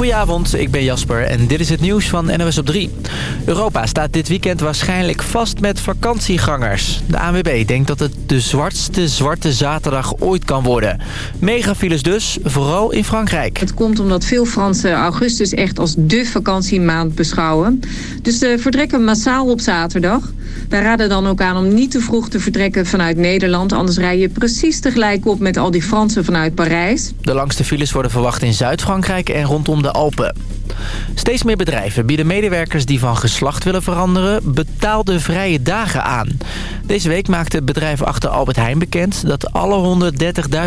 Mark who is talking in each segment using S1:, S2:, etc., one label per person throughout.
S1: Goedenavond, ik ben Jasper en dit is het nieuws van NOS op 3. Europa staat dit weekend waarschijnlijk vast met vakantiegangers. De ANWB denkt dat het de zwartste zwarte zaterdag ooit kan worden. Megafiles dus, vooral in Frankrijk.
S2: Het komt omdat veel Fransen augustus echt als dé vakantiemaand beschouwen. Dus ze vertrekken massaal op zaterdag. Wij raden dan ook aan om niet te vroeg te vertrekken vanuit Nederland. Anders rij je precies tegelijk op met al die Fransen vanuit Parijs.
S1: De langste files worden verwacht in Zuid-Frankrijk en rondom de Alpen. Steeds meer bedrijven bieden medewerkers die van geslacht willen veranderen... betaalde vrije dagen aan. Deze week maakte het bedrijf achter Albert Heijn bekend... dat alle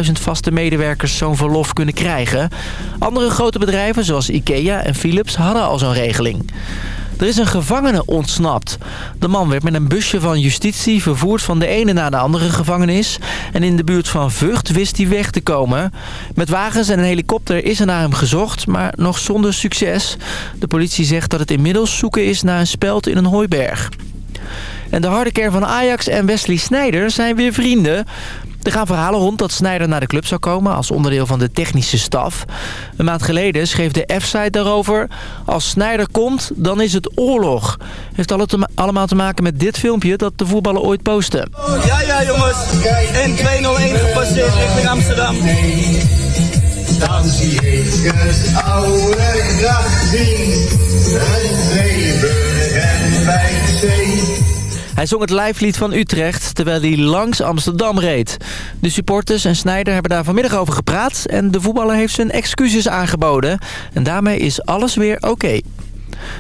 S1: 130.000 vaste medewerkers zo'n verlof kunnen krijgen. Andere grote bedrijven zoals Ikea en Philips hadden al zo'n regeling. Er is een gevangene ontsnapt. De man werd met een busje van justitie vervoerd van de ene naar de andere gevangenis. En in de buurt van Vught wist hij weg te komen. Met wagens en een helikopter is er naar hem gezocht, maar nog zonder succes. De politie zegt dat het inmiddels zoeken is naar een speld in een hooiberg. En de harde kern van Ajax en Wesley Sneijder zijn weer vrienden. Er gaan verhalen rond dat Sneijder naar de club zou komen als onderdeel van de technische staf. Een maand geleden schreef de F-site daarover... als Sneijder komt, dan is het oorlog. Heeft allemaal te maken met dit filmpje dat de voetballer ooit postte.
S3: Ja, ja jongens. En 201 gepasseerd richting Amsterdam. Dan zie ik het oude
S1: gracht zien. Het leven en bij zee. Hij zong het lijflied van Utrecht terwijl hij langs Amsterdam reed. De supporters en Snijder hebben daar vanmiddag over gepraat... en de voetballer heeft zijn excuses aangeboden. En daarmee is alles weer oké.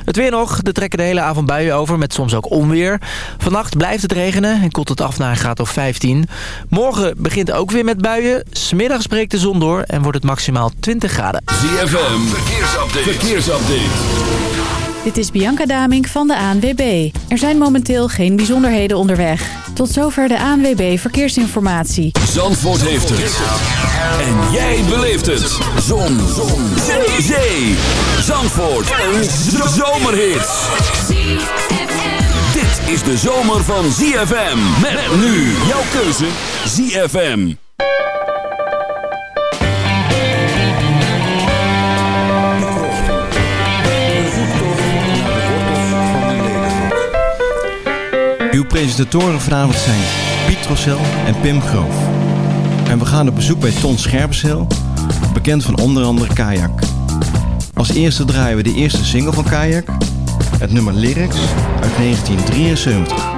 S1: Het weer nog. Er trekken de hele avond buien over met soms ook onweer. Vannacht blijft het regenen en koelt het af naar een graad of 15. Morgen begint ook weer met buien. Smiddags breekt de zon door en wordt het maximaal 20 graden.
S4: ZFM, verkeersupdate. verkeersupdate.
S5: Dit is Bianca Damink van de ANWB. Er zijn momenteel geen bijzonderheden onderweg. Tot zover de ANWB Verkeersinformatie.
S4: Zandvoort heeft het. En jij beleeft het. Zon. Zon. Zee. Zandvoort. Een zomerhit. Dit is de zomer van ZFM. Met nu jouw keuze ZFM.
S6: Uw presentatoren vanavond zijn Piet Rossel en Pim Groof. En we gaan op bezoek bij Ton Scherpenzeel, bekend van onder andere Kajak. Als eerste draaien we de eerste single van Kajak, het nummer Lyrics uit 1973.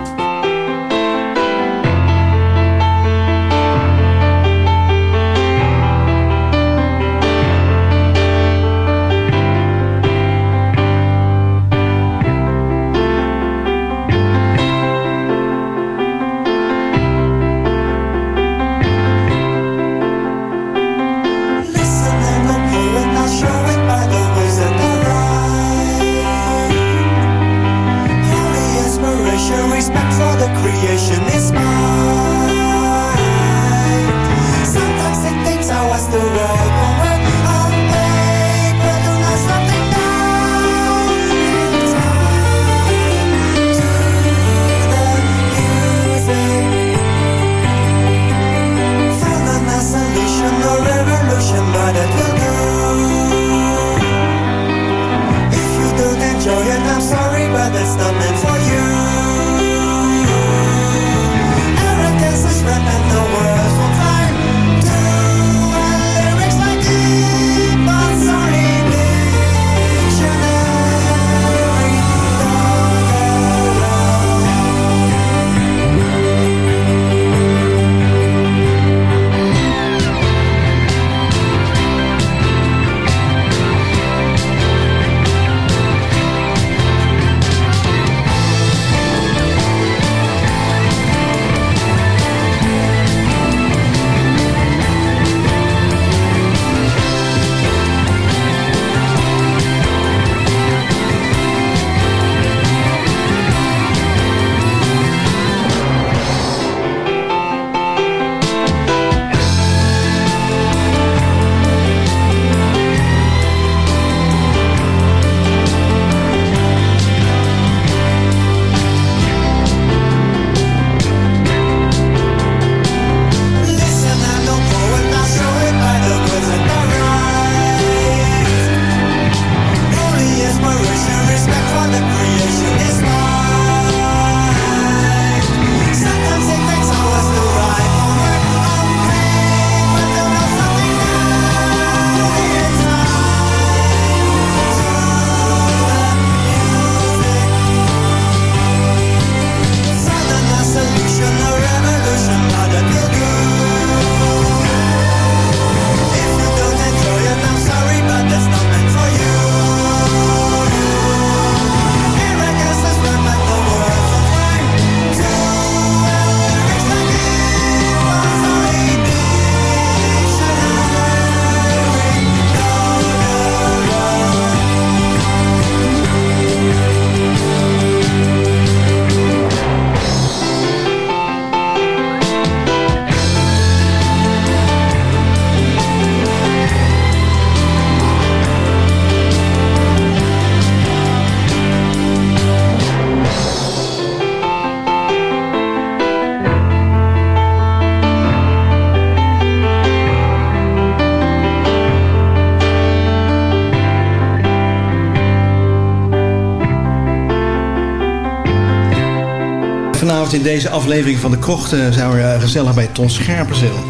S6: Vanavond in deze aflevering van De Krocht eh, zijn we eh, gezellig bij Ton Scherpenzeel.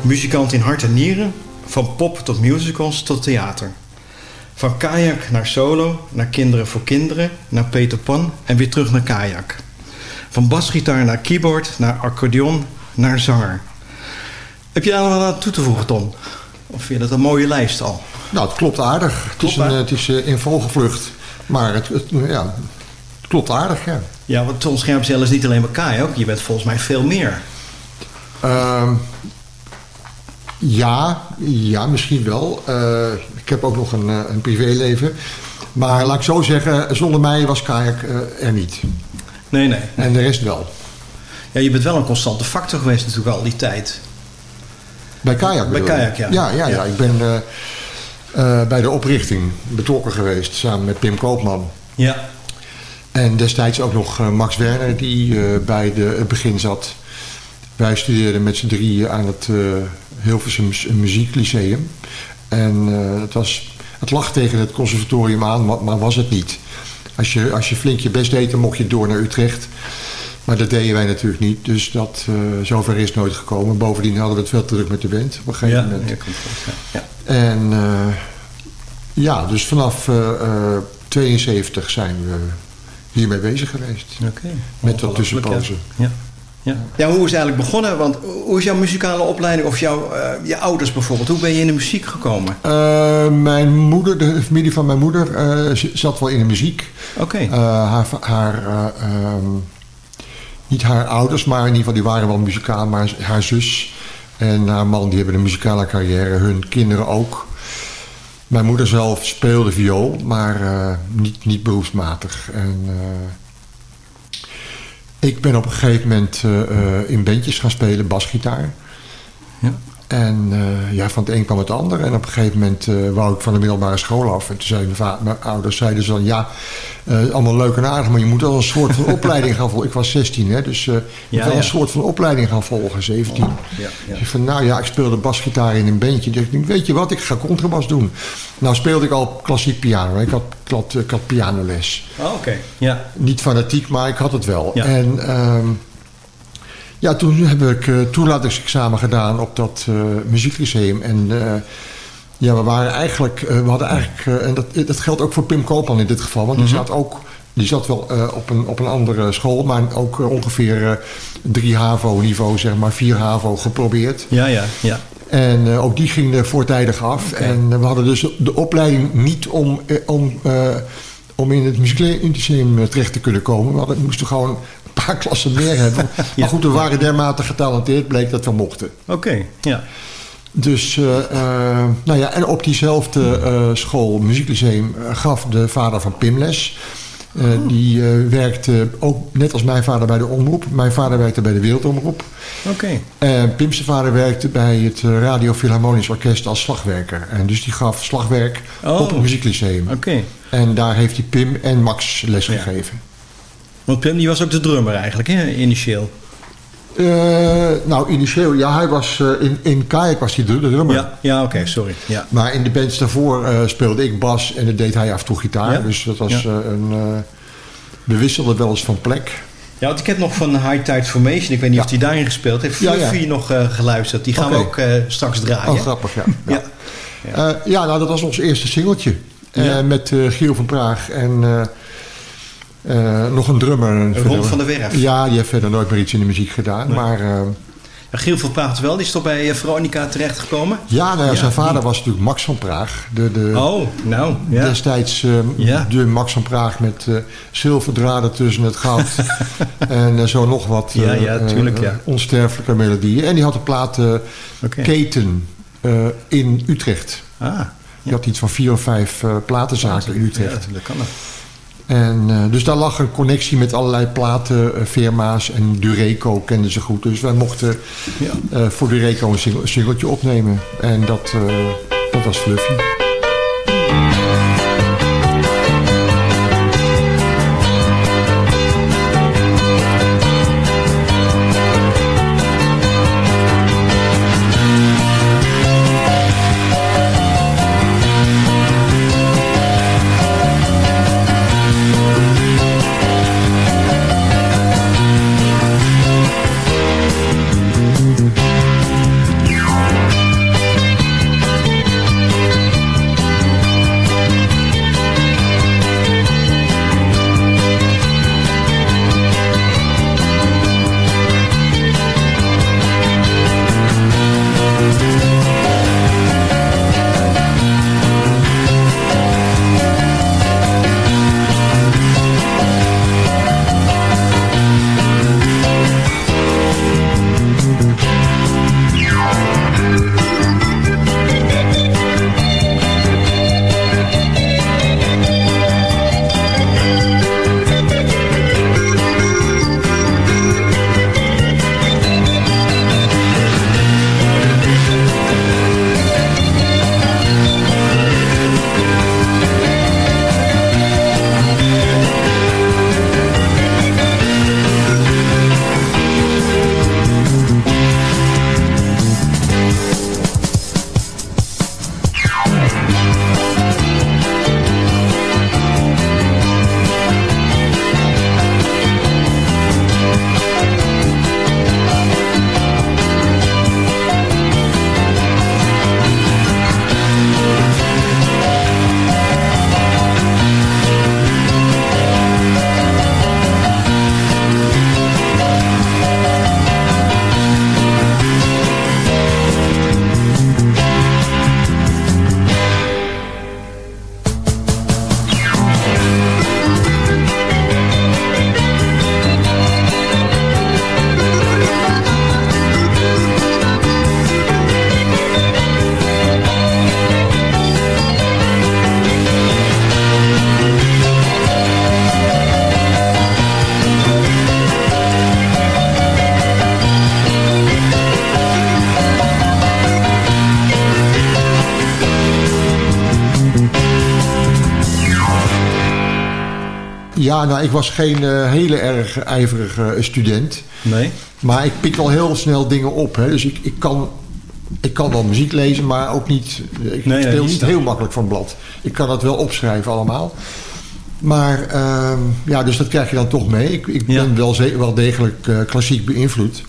S6: Muzikant in hart en nieren, van pop tot musicals tot theater. Van kajak naar solo, naar kinderen voor kinderen, naar Peter Pan en weer terug naar kajak. Van basgitaar naar keyboard, naar accordeon, naar zanger. Heb je daar nog wat aan toe te voegen, Ton? Of vind je dat een mooie lijst al?
S7: Nou, het klopt aardig. Het is, een,
S6: hè?
S7: het is eh, in vogelvlucht. Maar het, het, ja, het klopt aardig, ja.
S6: Ja, want Ton Scherpenzeel is niet alleen maar kajak. Je bent volgens mij veel meer.
S7: Ehm, ja, ja, misschien wel. Eh, ik heb ook nog een, eh, een privéleven. Maar laat ik zo zeggen, zonder mij was kajak eh, er niet.
S6: Nee, nee.
S7: En de rest wel.
S6: Ja, je bent wel een constante factor geweest natuurlijk al die tijd.
S7: Bij kajak
S6: Bij kajak, ja.
S7: Ja, ja, ja.
S6: Ja.
S7: Ik ben bij de oprichting betrokken geweest samen met Pim Koopman.
S6: Ja.
S7: En destijds ook nog eh, Max Werner die eh, bij de, het begin zat. Wij studeerden met z'n drieën aan het uh, Hilversum Muzieklyceum. En uh, het, was, het lag tegen het conservatorium aan, maar, maar, was het niet. Als je, als je flink je best deed, dan mocht je door naar Utrecht. Maar dat deden wij natuurlijk niet. Dus dat, uh, zover is nooit gekomen. Bovendien hadden we het veel te druk met de band op een gegeven
S6: ja,
S7: moment.
S6: Ja.
S7: En uh, ja, dus vanaf 72 zijn we hiermee bezig geweest.
S6: Okay.
S7: Met dat tussenpozen.
S6: Ja. Ja. ja, hoe is het eigenlijk begonnen? Want hoe is jouw muzikale opleiding of jouw, uh, je ouders bijvoorbeeld? Hoe ben je in de muziek gekomen?
S7: Uh, mijn moeder, de familie van mijn moeder, uh, zat wel in de muziek.
S6: Oké.
S7: Okay. haar, haar um, niet haar ouders, maar in ieder geval die waren wel muzikaal, maar haar zus en haar man die hebben een muzikale carrière, hun kinderen ook. Mijn moeder zelf speelde viool, maar uh, niet, niet beroepsmatig. En, uh, ik ben op een gegeven moment uh, in bandjes gaan spelen, basgitaar.
S6: Ja.
S7: En ja, van het een kwam het ander. En op een gegeven moment wou ik van de middelbare school af. En toen zeiden mijn, mijn ouders zeiden ze dan... ja, allemaal leuk en aardig, maar je moet wel een soort van opleiding gaan volgen. Ik was 16, hè, dus je moet
S6: ja,
S7: wel
S6: ja.
S7: een soort van opleiding gaan volgen, 17.
S6: Oh, ja, ja.
S7: Dus ik van, nou ja, ik speelde basgitaar in een bandje. Dus ik denk, weet je wat, ik ga contrabas doen. Nou speelde ik al klassiek piano. Ik had, ik had, ik had pianoles.
S6: Oh, oké. Okay. Ja.
S7: Niet fanatiek, maar ik had het wel.
S6: Ja.
S7: En um, ja, toen heb ik uh, toelatingsexamen gedaan op dat uh, muzieklyceum. En uh, ja, we waren eigenlijk, we hadden eigenlijk, en dat, dat geldt ook voor Pim Koopman in dit geval. Want
S6: Mhm.
S7: die zat ook, die zat wel op, een, op een andere school, maar ook ongeveer drie HAVO-niveau, zeg maar, vier HAVO geprobeerd.
S6: Ja, ja, ja.
S7: En uh, ook die ging er voortijdig af.
S6: Okay.
S7: En uh, we hadden dus de opleiding niet om, om, om in het muziekmuseum terecht te kunnen komen. We, hadden, moesten gewoon een paar klassen meer hebben. ja. Maar goed, we waren dermate getalenteerd, bleek dat we mochten.
S6: Oké, okay. ja.
S7: Dus, nou ja, en op diezelfde school, muzieklyceum, gaf de vader van Pim les. Oh. Die werkte ook net als mijn vader bij de omroep. Mijn vader werkte bij de Wereldomroep.
S6: Oké. Okay.
S7: En Pim's vader werkte bij het Radio Philharmonisch Orkest als slagwerker. En dus die gaf slagwerk
S6: oh.
S7: op het muzieklyceum.
S6: Oké. Okay.
S7: En daar heeft hij Pim en Max les ja. gegeven.
S6: Want Pim die was ook de drummer eigenlijk, hè, initieel?
S7: Uh, nou, initieel, ja, hij was uh, in, in Kajak was hij de, de drummer.
S6: Ja, ja oké, okay, sorry. Ja.
S7: Maar in de bands daarvoor uh, speelde ik bas en dan deed hij af en toe gitaar.
S6: Ja?
S7: Dus dat was
S6: Ja.
S7: een... we wisselden wel eens van plek.
S6: Ja, want ik heb nog van High Tide Formation, ik weet niet of hij daarin gespeeld heeft,
S7: Ja, ja.
S6: Fluffy nog eh, geluisterd. Die gaan we ook eh, straks draaien.
S7: Oh, grappig, ja.
S6: Ja.
S7: Ja, ja nou, dat was ons eerste singeltje. Eh, met eh, Giel van Praag en eh, nog een drummer. En
S6: Ron van der Werf.
S7: Ja, die heeft verder nooit meer iets in de muziek gedaan.
S6: Nee.
S7: Maar
S6: Ja, Giel van Praat wel, die is toch bij eh, Veronica terechtgekomen?
S7: ja, nou ja,
S6: Ja,
S7: zijn vader
S6: die-
S7: was natuurlijk Max van Praag. De, de,
S6: Oh, nou, ja.
S7: Destijds de Max van Praag met zilverdraden tussen het goud. en zo nog wat
S6: Ja, ja, tuurlijk, ja.
S7: onsterfelijke melodieën. En die had een plaat eh,
S6: Oké.
S7: Keten eh, in Utrecht.
S6: Ah,
S7: Die had iets van vier of vijf platenzaken in Utrecht.
S6: Ja, dat kan.
S7: En, eh, dus daar lag een connectie met allerlei platenfirma's. En Dureco kenden ze goed. Dus wij mochten
S6: Ja.
S7: eh, voor Dureco een singeltje opnemen. En dat, eh, dat was Fluffy. Ja, nou, ik was geen eh, hele erg ijverige student.
S6: Nee?
S7: Maar ik pik al heel snel dingen op. Hè. Dus ik, ik, kan, ik kan wel muziek lezen, maar ook niet... Ik
S6: nee,
S7: speel
S6: niet
S7: niet heel makkelijk van blad. Ik kan dat wel opschrijven allemaal. Maar ehm, ja, dus dat krijg je dan toch mee. Ik, ik
S6: Ja.
S7: ben wel, wel degelijk eh, klassiek beïnvloed.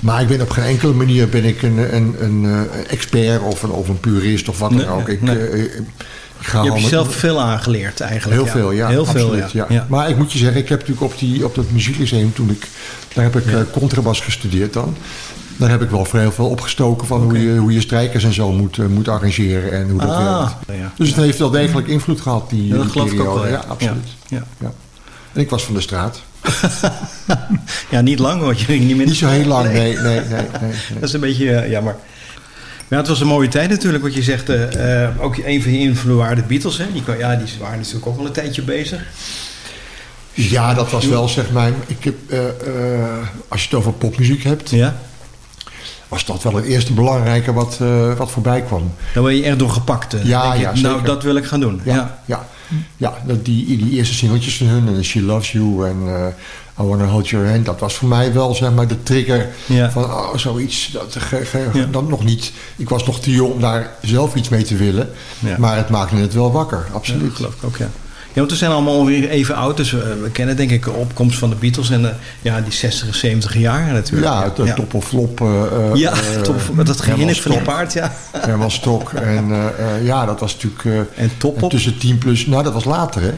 S7: Maar ik ben op geen enkele manier ben ik een, een, een eh, expert of een, of een purist of wat
S6: Nee,
S7: dan ook. Ik,
S6: nee.
S7: eh,
S6: Je hebt jezelf veel aangeleerd eigenlijk.
S7: Heel
S6: ja.
S7: veel, ja.
S6: Heel veel,
S7: absoluut,
S6: ja.
S7: ja.
S6: ja.
S7: Maar ik moet je zeggen, ik heb natuurlijk op, die, op dat muzieklyceum toen ik... Daar heb ik eh, contrabas gestudeerd dan. Daar heb ik wel heel veel opgestoken van hoe, je, hoe je strijkers en zo moet, eh, moet arrangeren en hoe dat
S6: Ah,
S7: werkt.
S6: ja.
S7: Dus het heeft wel degelijk invloed gehad, die,
S6: Ja, dat
S7: die
S6: geloof ik ook wel, ja.
S7: Ja, absoluut.
S6: Ja.
S7: Ja. En ik was van de straat.
S6: Ja, niet lang, want je ging niet meer...
S7: Niet zo heel lang, nee, nee, nee. nee, nee.
S6: Dat is een beetje eh, jammer. Ja, het was een mooie tijd natuurlijk, wat je zegt. eh, eh, ook een van je invloeden Beatles. Hè? Die, ja, die waren natuurlijk ook wel een tijdje bezig.
S7: Ja, dat was wel zeg maar... Ik heb, eh, als je het over popmuziek hebt...
S6: Ja?
S7: was dat wel het eerste belangrijke wat, wat voorbij kwam.
S6: Daar ben je echt door gepakt.
S7: Ja,
S6: je,
S7: ja,
S6: Nou, dat wil ik gaan doen. Ja.
S7: Ja, ja. die, die eerste singeltjes van hun, en She Loves You en I Wanna Hold Your Hand, dat was voor mij wel zeg maar de trigger
S6: Ja.
S7: van oh, zoiets. Dat, ge, ge-
S6: Ja.
S7: dat nog niet. Ik was nog te jong om daar zelf iets mee te willen,
S6: Ja.
S7: maar het maakte het wel wakker, absoluut.
S6: dat geloof ik ook, ja. Ja, want we zijn allemaal weer even oud. Dus we, we kennen denk ik de opkomst van de Beatles. En eh, ja, die 60 en 70 jaren natuurlijk.
S7: Ja, het eh, top of flop. eh, eh,
S6: Ja,
S7: eh,
S6: top, dat ging van
S7: Stok.
S6: paard, ja.
S7: Herman Stok. En eh, eh, ja, dat was natuurlijk... eh,
S6: En top
S7: en
S6: op.
S7: tussen 10 plus... Nou, dat was later, hè?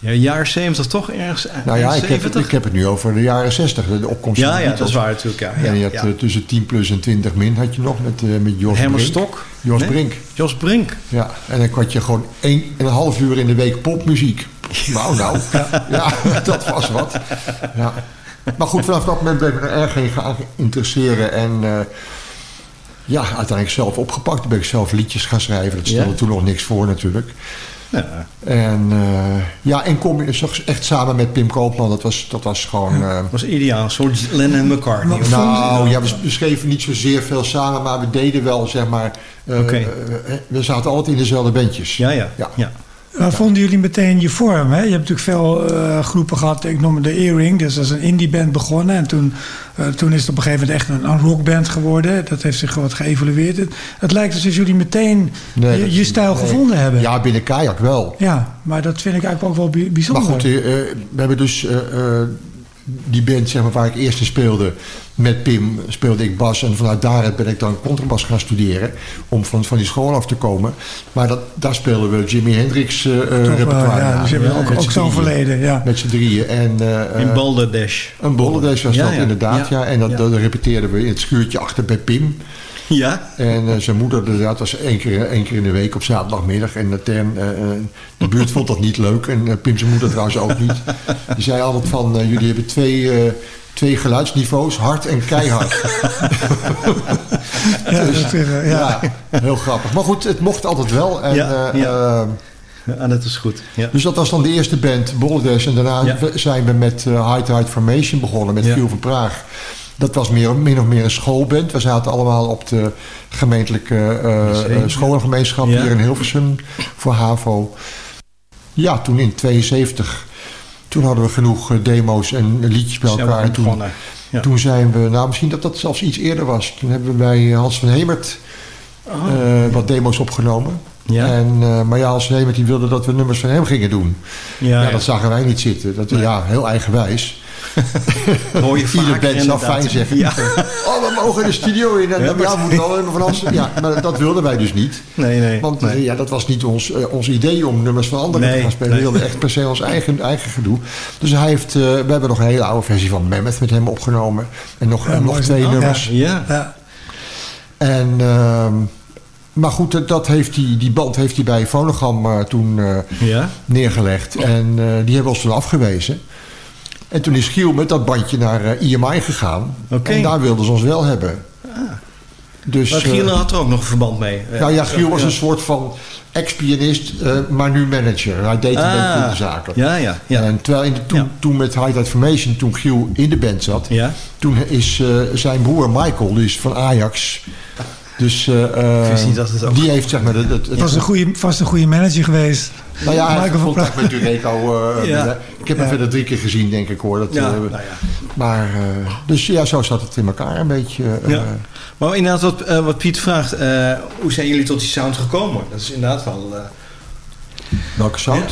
S6: Ja, jaar 70 toch ergens? eh,
S7: Nou ja, ik heb,
S6: 70?
S7: ik heb het nu over de jaren 60. De opkomst van
S6: Ja,
S7: de
S6: ja, dat
S7: Beatles.
S6: is waar natuurlijk, ja. ja,
S7: en je
S6: ja.
S7: eh, tussen 10 plus en 20 min had je nog met, eh met Jos
S6: Herman
S7: Brink.
S6: Stok?
S7: Jos
S6: Nee?
S7: Brink.
S6: Jos Brink.
S7: Ja, en dan had je gewoon één en een half uur in de week popmuziek. Nou, nou. Ja, dat was wat. Ja. Maar goed, vanaf dat moment ben ik er erg in gaan interesseren. En ja, uiteindelijk zelf opgepakt. Toen ben ik zelf liedjes gaan schrijven. Dat stelde toen nog niks voor natuurlijk.
S6: Ja.
S7: En eh, ja, en kom je echt samen met Pim Koopman. Dat was, dat was gewoon... eh,
S6: was ideaal. Soort Lennon en McCartney. of-
S7: nou, ja, we schreven niet zozeer veel samen, maar we deden wel, zeg maar...
S6: Oké.
S7: eh, we zaten altijd in dezelfde bandjes.
S6: Ja, ja.
S7: Ja.
S6: ja.
S8: Waar vonden jullie meteen je vorm? Hè? Je hebt natuurlijk veel eh, groepen gehad. Ik noemde de Earring. Dus dat is een indie band begonnen. En toen, eh, toen is het op een gegeven moment echt een, een rockband geworden. Dat heeft zich wat geëvolueerd. Het, het lijkt alsof jullie meteen
S7: Nee,
S8: je, stijl
S7: nee.
S8: gevonden hebben.
S7: Ja, binnen Kajak wel.
S8: Ja, maar dat vind ik eigenlijk ook wel bij-
S7: Maar
S8: bijzonder.
S7: goed, eh, we hebben dus die band zeg maar, waar ik eerst in speelde. Met Pim speelde ik bas. En vanuit daaruit ben ik dan contrabas gaan studeren. Om van, van die school af te komen. Maar dat, daar speelden we Jimi Hendrix eh, eh,
S8: Toch
S7: repertoire
S8: ja, dus
S7: Ja,
S8: ook,
S7: met
S8: ook
S7: z'n
S8: zo'n
S7: drieën.
S8: verleden. Ja.
S7: Met z'n drieën. En, eh,
S6: In
S7: eh,
S6: Boulder Dash.
S7: Een was
S6: Ja,
S7: dat
S6: ja.
S7: inderdaad, ja.
S6: Ja.
S7: En dat,
S6: Ja.
S7: dat repeteerden we in het schuurtje achter bij Pim.
S6: Ja?
S7: En eh, zijn moeder, dat was één keer, één keer in de week op zaterdagmiddag. En de, term, eh, eh, de buurt vond dat niet leuk. En Pim zijn moeder trouwens ook niet. Die zei altijd van, jullie hebben twee, eh, twee geluidsniveaus, hard en keihard.
S8: Ja, dat ik, ja.
S7: ja. heel grappig. Maar goed, het mocht altijd wel. En,
S6: Ja, ja. Ja, dat is goed. Ja.
S7: dus dat was dan de eerste band, Boldes. En daarna
S6: Ja.
S7: zijn we met uh, High Tide Formation begonnen, met
S6: Ja.
S7: Giel van Praag. Dat was meer, min of meer een schoolband. We zaten allemaal op de gemeentelijke
S6: ja.
S7: scholengemeenschap
S6: Ja.
S7: hier in Hilversum voor HAVO. Ja, toen in 72. Toen hadden we genoeg eh, demo's en liedjes bij elkaar. En toen.
S6: Ja.
S7: toen zijn we, nou misschien dat dat zelfs iets eerder was. Toen hebben we bij Hans van Hemert eh, wat demo's opgenomen.
S6: Oh. Ja.
S7: En, maar ja, Hans van Hemert die wilde dat we nummers van hem gingen doen.
S6: Ja,
S7: Ja,
S6: ja.
S7: dat zagen wij niet zitten. Dat, ja. heel eigenwijs.
S6: hoor je
S7: Ieder band zou fijn zeggen.
S6: Ja.
S7: Oh, we mogen de studio in. En
S6: Ja,
S7: ja, moet wel helemaal van Hans. Ja, maar dat wilden wij dus niet.
S6: Nee, nee.
S7: Want
S6: nee.
S7: ja, dat was niet ons, eh, ons idee om nummers van anderen
S6: Nee,
S7: te gaan spelen.
S6: nee.
S7: We wilden echt per se ons eigen, eigen gedoe. Dus hij heeft, eh, we hebben nog een hele oude versie van Mammoth met hem opgenomen. En nog, en nog twee
S8: Oh,
S7: nummers.
S6: Ja.
S8: Ja.
S7: En, ehm, maar goed, dat- dat heeft hij, die band heeft hij bij Phonogram eh, toen eh,
S6: Ja.
S7: neergelegd. En eh, die hebben ons toen afgewezen. En toen is Giel met dat bandje naar eh, IMI gegaan.
S6: Oké.
S7: En daar wilden ze ons wel hebben. Dus,
S6: Maar
S7: eh,
S6: Giel had er ook nog een verband mee.
S7: nou ja, Giel was een soort van ex-pianist, eh, maar nu manager. Hij deed een
S6: Ah,
S7: beetje de zaken.
S6: Ja, ja, ja.
S7: En terwijl in de, toen,
S6: Ja.
S7: toen met High Tide Formation, toen Giel in de band zat...
S6: Ja.
S7: toen is eh, zijn broer Michael, dus van Ajax... Dus eh,
S6: ook-
S7: die heeft zeg maar... Het, het,
S8: Het was een goede, vast een goede manager geweest.
S7: nou ja, hij heeft contact met Dureco. eh,
S6: Ja.
S7: met- ik heb hem
S8: Ja.
S7: verder drie keer gezien, denk ik hoor. Dat,
S6: Ja,
S7: eh,
S6: nou ja.
S7: Maar, eh, dus ja, zo zat het in elkaar een beetje. eh,
S6: Ja. Maar inderdaad, wat, eh, wat Piet vraagt, eh, hoe zijn jullie tot die sound gekomen? Dat is inderdaad wel... eh
S7: welke sound?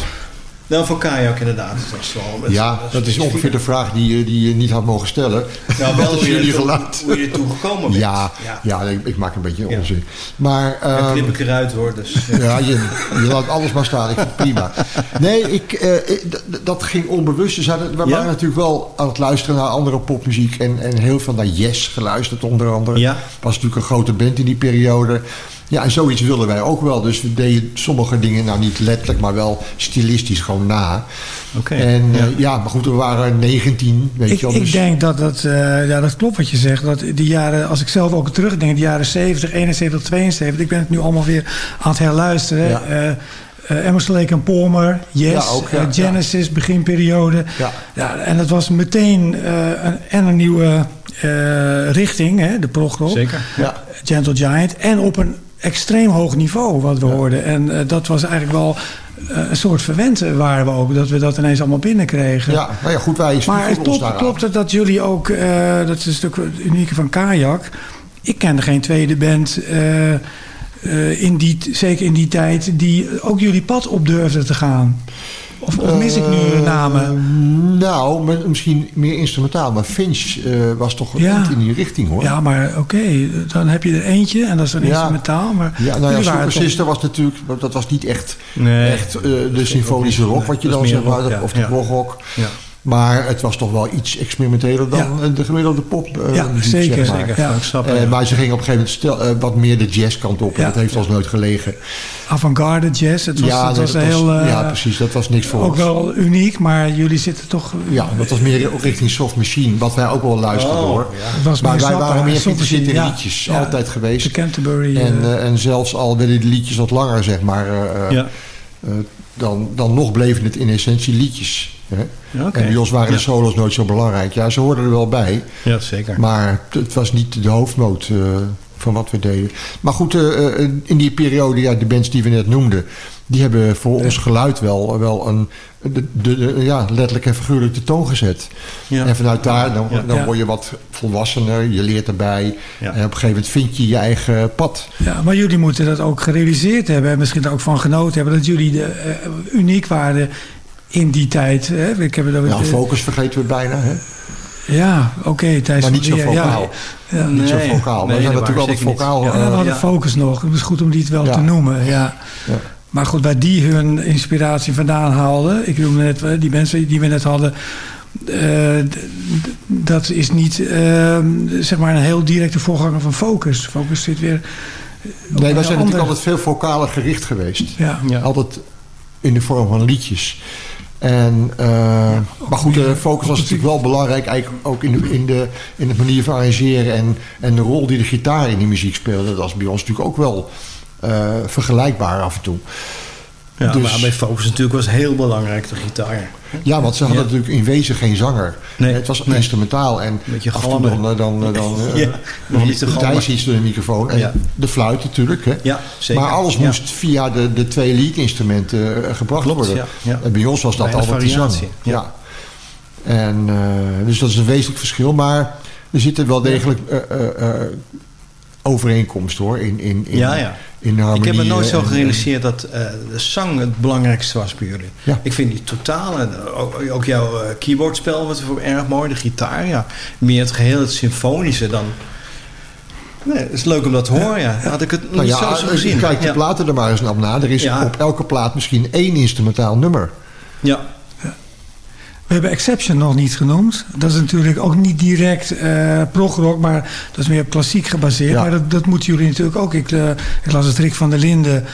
S6: Nou, voor kajak inderdaad. Dat is wel,
S7: Ja, dat is ongeveer de vraag die, je- die je niet had mogen stellen.
S6: Nou, wel hoe je, toe- hoe je er toe gekomen bent.
S7: Ja,
S6: ja.
S7: ja. ik, ik maak een beetje
S6: Ja.
S7: onzin. Maar
S6: Dan
S7: ehm,
S6: knip ik eruit hoor. Dus,
S7: ja, je, je laat alles maar staan. Ik vind het prima. Nee, ik, eh, dat ging onbewust. Dus we
S6: Ja?
S7: waren natuurlijk wel aan het luisteren naar andere popmuziek. En, en heel veel naar Yes geluisterd onder andere.
S6: Ja.
S7: Was natuurlijk een grote band in die periode. Ja, en zoiets wilden wij ook wel. Dus we deden sommige dingen, nou niet letterlijk, maar wel stilistisch gewoon na.
S6: Oké,
S7: En
S6: ja.
S7: ja, maar goed, we waren 19, weet
S8: Ik,
S7: je wel.
S8: ik
S7: dus-
S8: denk dat dat, eh, ja, dat klopt wat je zegt. Dat die jaren, als ik zelf ook terugdenk, de jaren 70, 71, 72. Ik ben het nu allemaal weer aan het herluisteren.
S7: Ja.
S8: Eh, eh, Emerson Lake en Palmer, Yes,
S7: Ja, ook, ja,
S8: eh, Genesis, beginperiode.
S7: Ja.
S8: Ja, en het was meteen eh, een, en een nieuwe eh, richting, hè, de progrock.
S6: Zeker.
S7: ja.
S8: Gentle Giant. En op een extreem hoog niveau wat we hoorden. En eh, dat was eigenlijk wel eh, een soort verwend waren we ook. Dat we dat ineens allemaal binnenkregen.
S7: ja, nou ja, goed, wij
S8: Maar het klopt, klopt het dat jullie ook, eh, dat is een stuk unieke van Kajak. Ik kende geen tweede band, eh, eh, in die, zeker in die tijd, die ook jullie pad op durfde te gaan. Of, of mis ik nu
S7: Eh,
S8: namen?
S7: Nou, maar misschien meer instrumentaal. Maar Finch eh, was toch
S8: Ja.
S7: in die richting hoor.
S8: Ja, maar oké, dan heb je er eentje en dat is dan
S7: Ja.
S8: instrumentaal. Maar
S7: Ja, nou ja, Sister was natuurlijk, dat was niet echt,
S6: Nee.
S7: echt eh, de symfonische rock, wat je dan zeg maar, of de
S6: Ja.
S7: progrock.
S6: Ja.
S7: Maar het was toch wel iets experimenteler dan
S8: Ja.
S7: eh, de gemiddelde pop. eh,
S8: Ja,
S7: muziek,
S8: zeker,
S7: zeg maar.
S8: zeker. Ja.
S6: Zappa,
S7: Eh,
S6: ja.
S7: maar ze gingen op een gegeven moment stel, eh, wat meer de jazzkant op. En
S8: Ja.
S7: dat heeft ons nooit gelegen.
S8: Avant-garde jazz, het was, was
S7: dat
S8: een heel... eh,
S7: ja, precies. Dat was niks voor
S8: ook
S7: ons.
S8: wel uniek, maar jullie zitten toch...
S7: Ja, dat was meer richting soft machine. Wat wij ook wel luisterden
S6: Oh,
S7: hoor.
S8: Het was
S7: Maar wij waren meer geïnteresseerd in
S8: ja.
S7: liedjes.
S8: Ja.
S7: Altijd geweest.
S8: De Canterbury...
S7: En, en zelfs al werden die liedjes wat langer, zeg maar, eh, eh,
S6: Ja.
S7: eh, dan, dan nog bleven het in essentie liedjes.
S6: Oké.
S7: En bij ons waren
S6: Ja.
S7: de solos nooit zo belangrijk. Ja, ze hoorden er wel bij,
S6: Ja, zeker.
S7: maar het- was niet de hoofdnoot eh, van wat we deden. Maar goed, eh, eh, in die periode, ja, de bands die we net noemden, die hebben voor ons geluid wel, wel een, de, de, de- ja, letterlijk en figuurlijk de toon gezet.
S6: Ja.
S7: En vanuit daar, dan,
S6: Ja.
S7: dan word je wat volwassener, je leert erbij.
S6: Ja.
S7: En op een gegeven moment vind je je eigen pad.
S8: Ja, maar jullie moeten dat ook gerealiseerd hebben. En misschien er ook van genoten hebben. Dat jullie de, uniek waren in die tijd. Hè? Ik heb het over
S7: Ja,
S8: de-
S7: focus vergeten we bijna, hè?
S8: ja oké.
S7: Maar niet zo
S8: ja.
S7: vocaal.
S8: Ja,
S7: Niet zo vocaal.
S6: nee,
S7: we zijn
S6: dat
S7: natuurlijk altijd vocaal.
S8: Ja, we
S7: eh,
S8: hadden
S6: ja.
S8: focus nog. Het is goed om die het wel
S7: Ja.
S8: te noemen. Ja.
S7: Ja.
S8: Maar goed, waar die hun inspiratie vandaan haalden. Ik noemde net eh, die mensen die we net hadden. eh, dat is niet eh, zeg maar een heel directe voorganger van focus. Focus zit weer.
S7: Nee, wij zijn
S8: andere-
S7: natuurlijk altijd veel vocaler gericht geweest.
S8: Ja.
S6: Ja.
S7: Altijd in de vorm van liedjes. En, eh, maar goed, de focus was natuurlijk wel belangrijk. Eigenlijk ook in de, in de, in de manier van arrangeren. En, en de rol die de gitaar in die muziek speelde. Dat is bij ons natuurlijk ook wel eh, vergelijkbaar af en toe.
S6: Ja,
S7: Dus-
S6: maar bij Focus natuurlijk was heel belangrijk de gitaar.
S7: Ja, want ze hadden
S6: Ja.
S7: natuurlijk in wezen geen zanger.
S6: Nee.
S7: Het was
S6: Nee.
S7: instrumentaal. En
S6: Beetje
S7: af en dan, dan, dan, eh,
S6: Ja,
S7: dan
S6: niet.
S7: Thijs iets door de microfoon. En
S6: Ja.
S7: de fluit natuurlijk. Hè.
S6: Ja, zeker.
S7: Maar alles
S6: Ja.
S7: moest via de, de twee leadinstrumenten eh, gebracht
S6: Klopt,
S7: worden.
S6: ja, ja.
S7: En bij ons was dat
S6: Weinig
S7: altijd de zang. Ja.
S6: ja.
S7: En, eh, dus dat is een wezenlijk verschil. Maar er zitten wel degelijk eh, eh, eh, overeenkomst hoor. In, in, in,
S6: Ja, ja.
S7: in harmonie.
S6: Ik heb me nooit zo
S7: en-
S6: gerealiseerd dat eh, de zang het belangrijkste was bij jullie.
S7: Ja.
S6: Ik vind die totale, ook, ook jouw eh, keyboardspel was voor erg mooi, de gitaar, ja. Meer het geheel, het symfonische dan... Nee, het is leuk om dat te horen, ja. Had ik het nog
S7: Nou
S6: niet
S7: ja,
S6: zo, zo gezien.
S7: kijk de platen er maar eens naar na. Er is op elke plaat misschien één instrumentaal nummer.
S6: Ja,
S8: We hebben Exception nog niet genoemd. Dat is natuurlijk ook niet direct eh progrock, maar dat is meer op klassiek gebaseerd.
S7: Ja.
S8: Maar dat, dat moeten jullie natuurlijk ook. Ik, eh, ik las dat Rick van der Linden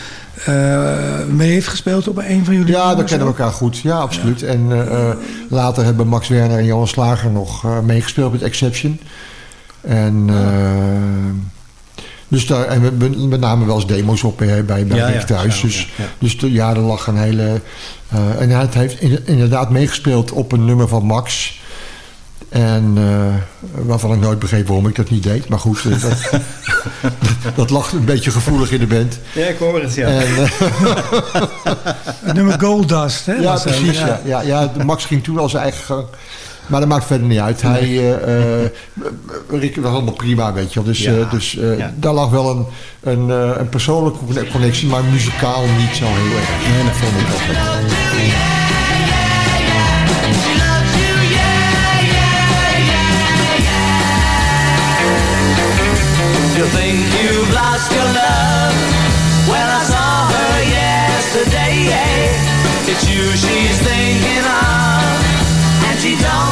S8: eh, mee heeft gespeeld op een van jullie
S7: Ja, dat kennen we elkaar goed. Ja, absoluut. En later hebben Max Werner en Johan Slager nog meegespeeld met Exception. En, dus daar, en we, we, we namen wel eens demo's op bij, bij, bij
S6: Ja,
S7: Rick
S6: ja,
S7: thuis. dus
S6: ja, ja.
S7: dus de, ja, er lag een hele... eh, en hij heeft in- inderdaad meegespeeld op een nummer van Max. En uh, waarvan ik nooit begreep waarom ik dat niet deed. Maar goed, uh, dat, dat, dat, lag een beetje gevoelig in de band.
S6: Ja, ik hoor het, ja.
S7: En, uh,
S8: het nummer Goldust, hè?
S7: Ja, precies. Ja. Ja, ja, Max ging toen al zijn eigen gang. Maar dat maakt verder niet uit. Hij, nee. Rick was allemaal prima, weet je wel. Dus, ja, dus ja. daar lag wel een, een, een persoonlijke connectie, maar muzikaal niet zo heel erg.
S6: Nee, dat vond ik ook niet.
S9: You think you've lost your love? Well, I saw her yesterday. It's you she's thinking of, and she told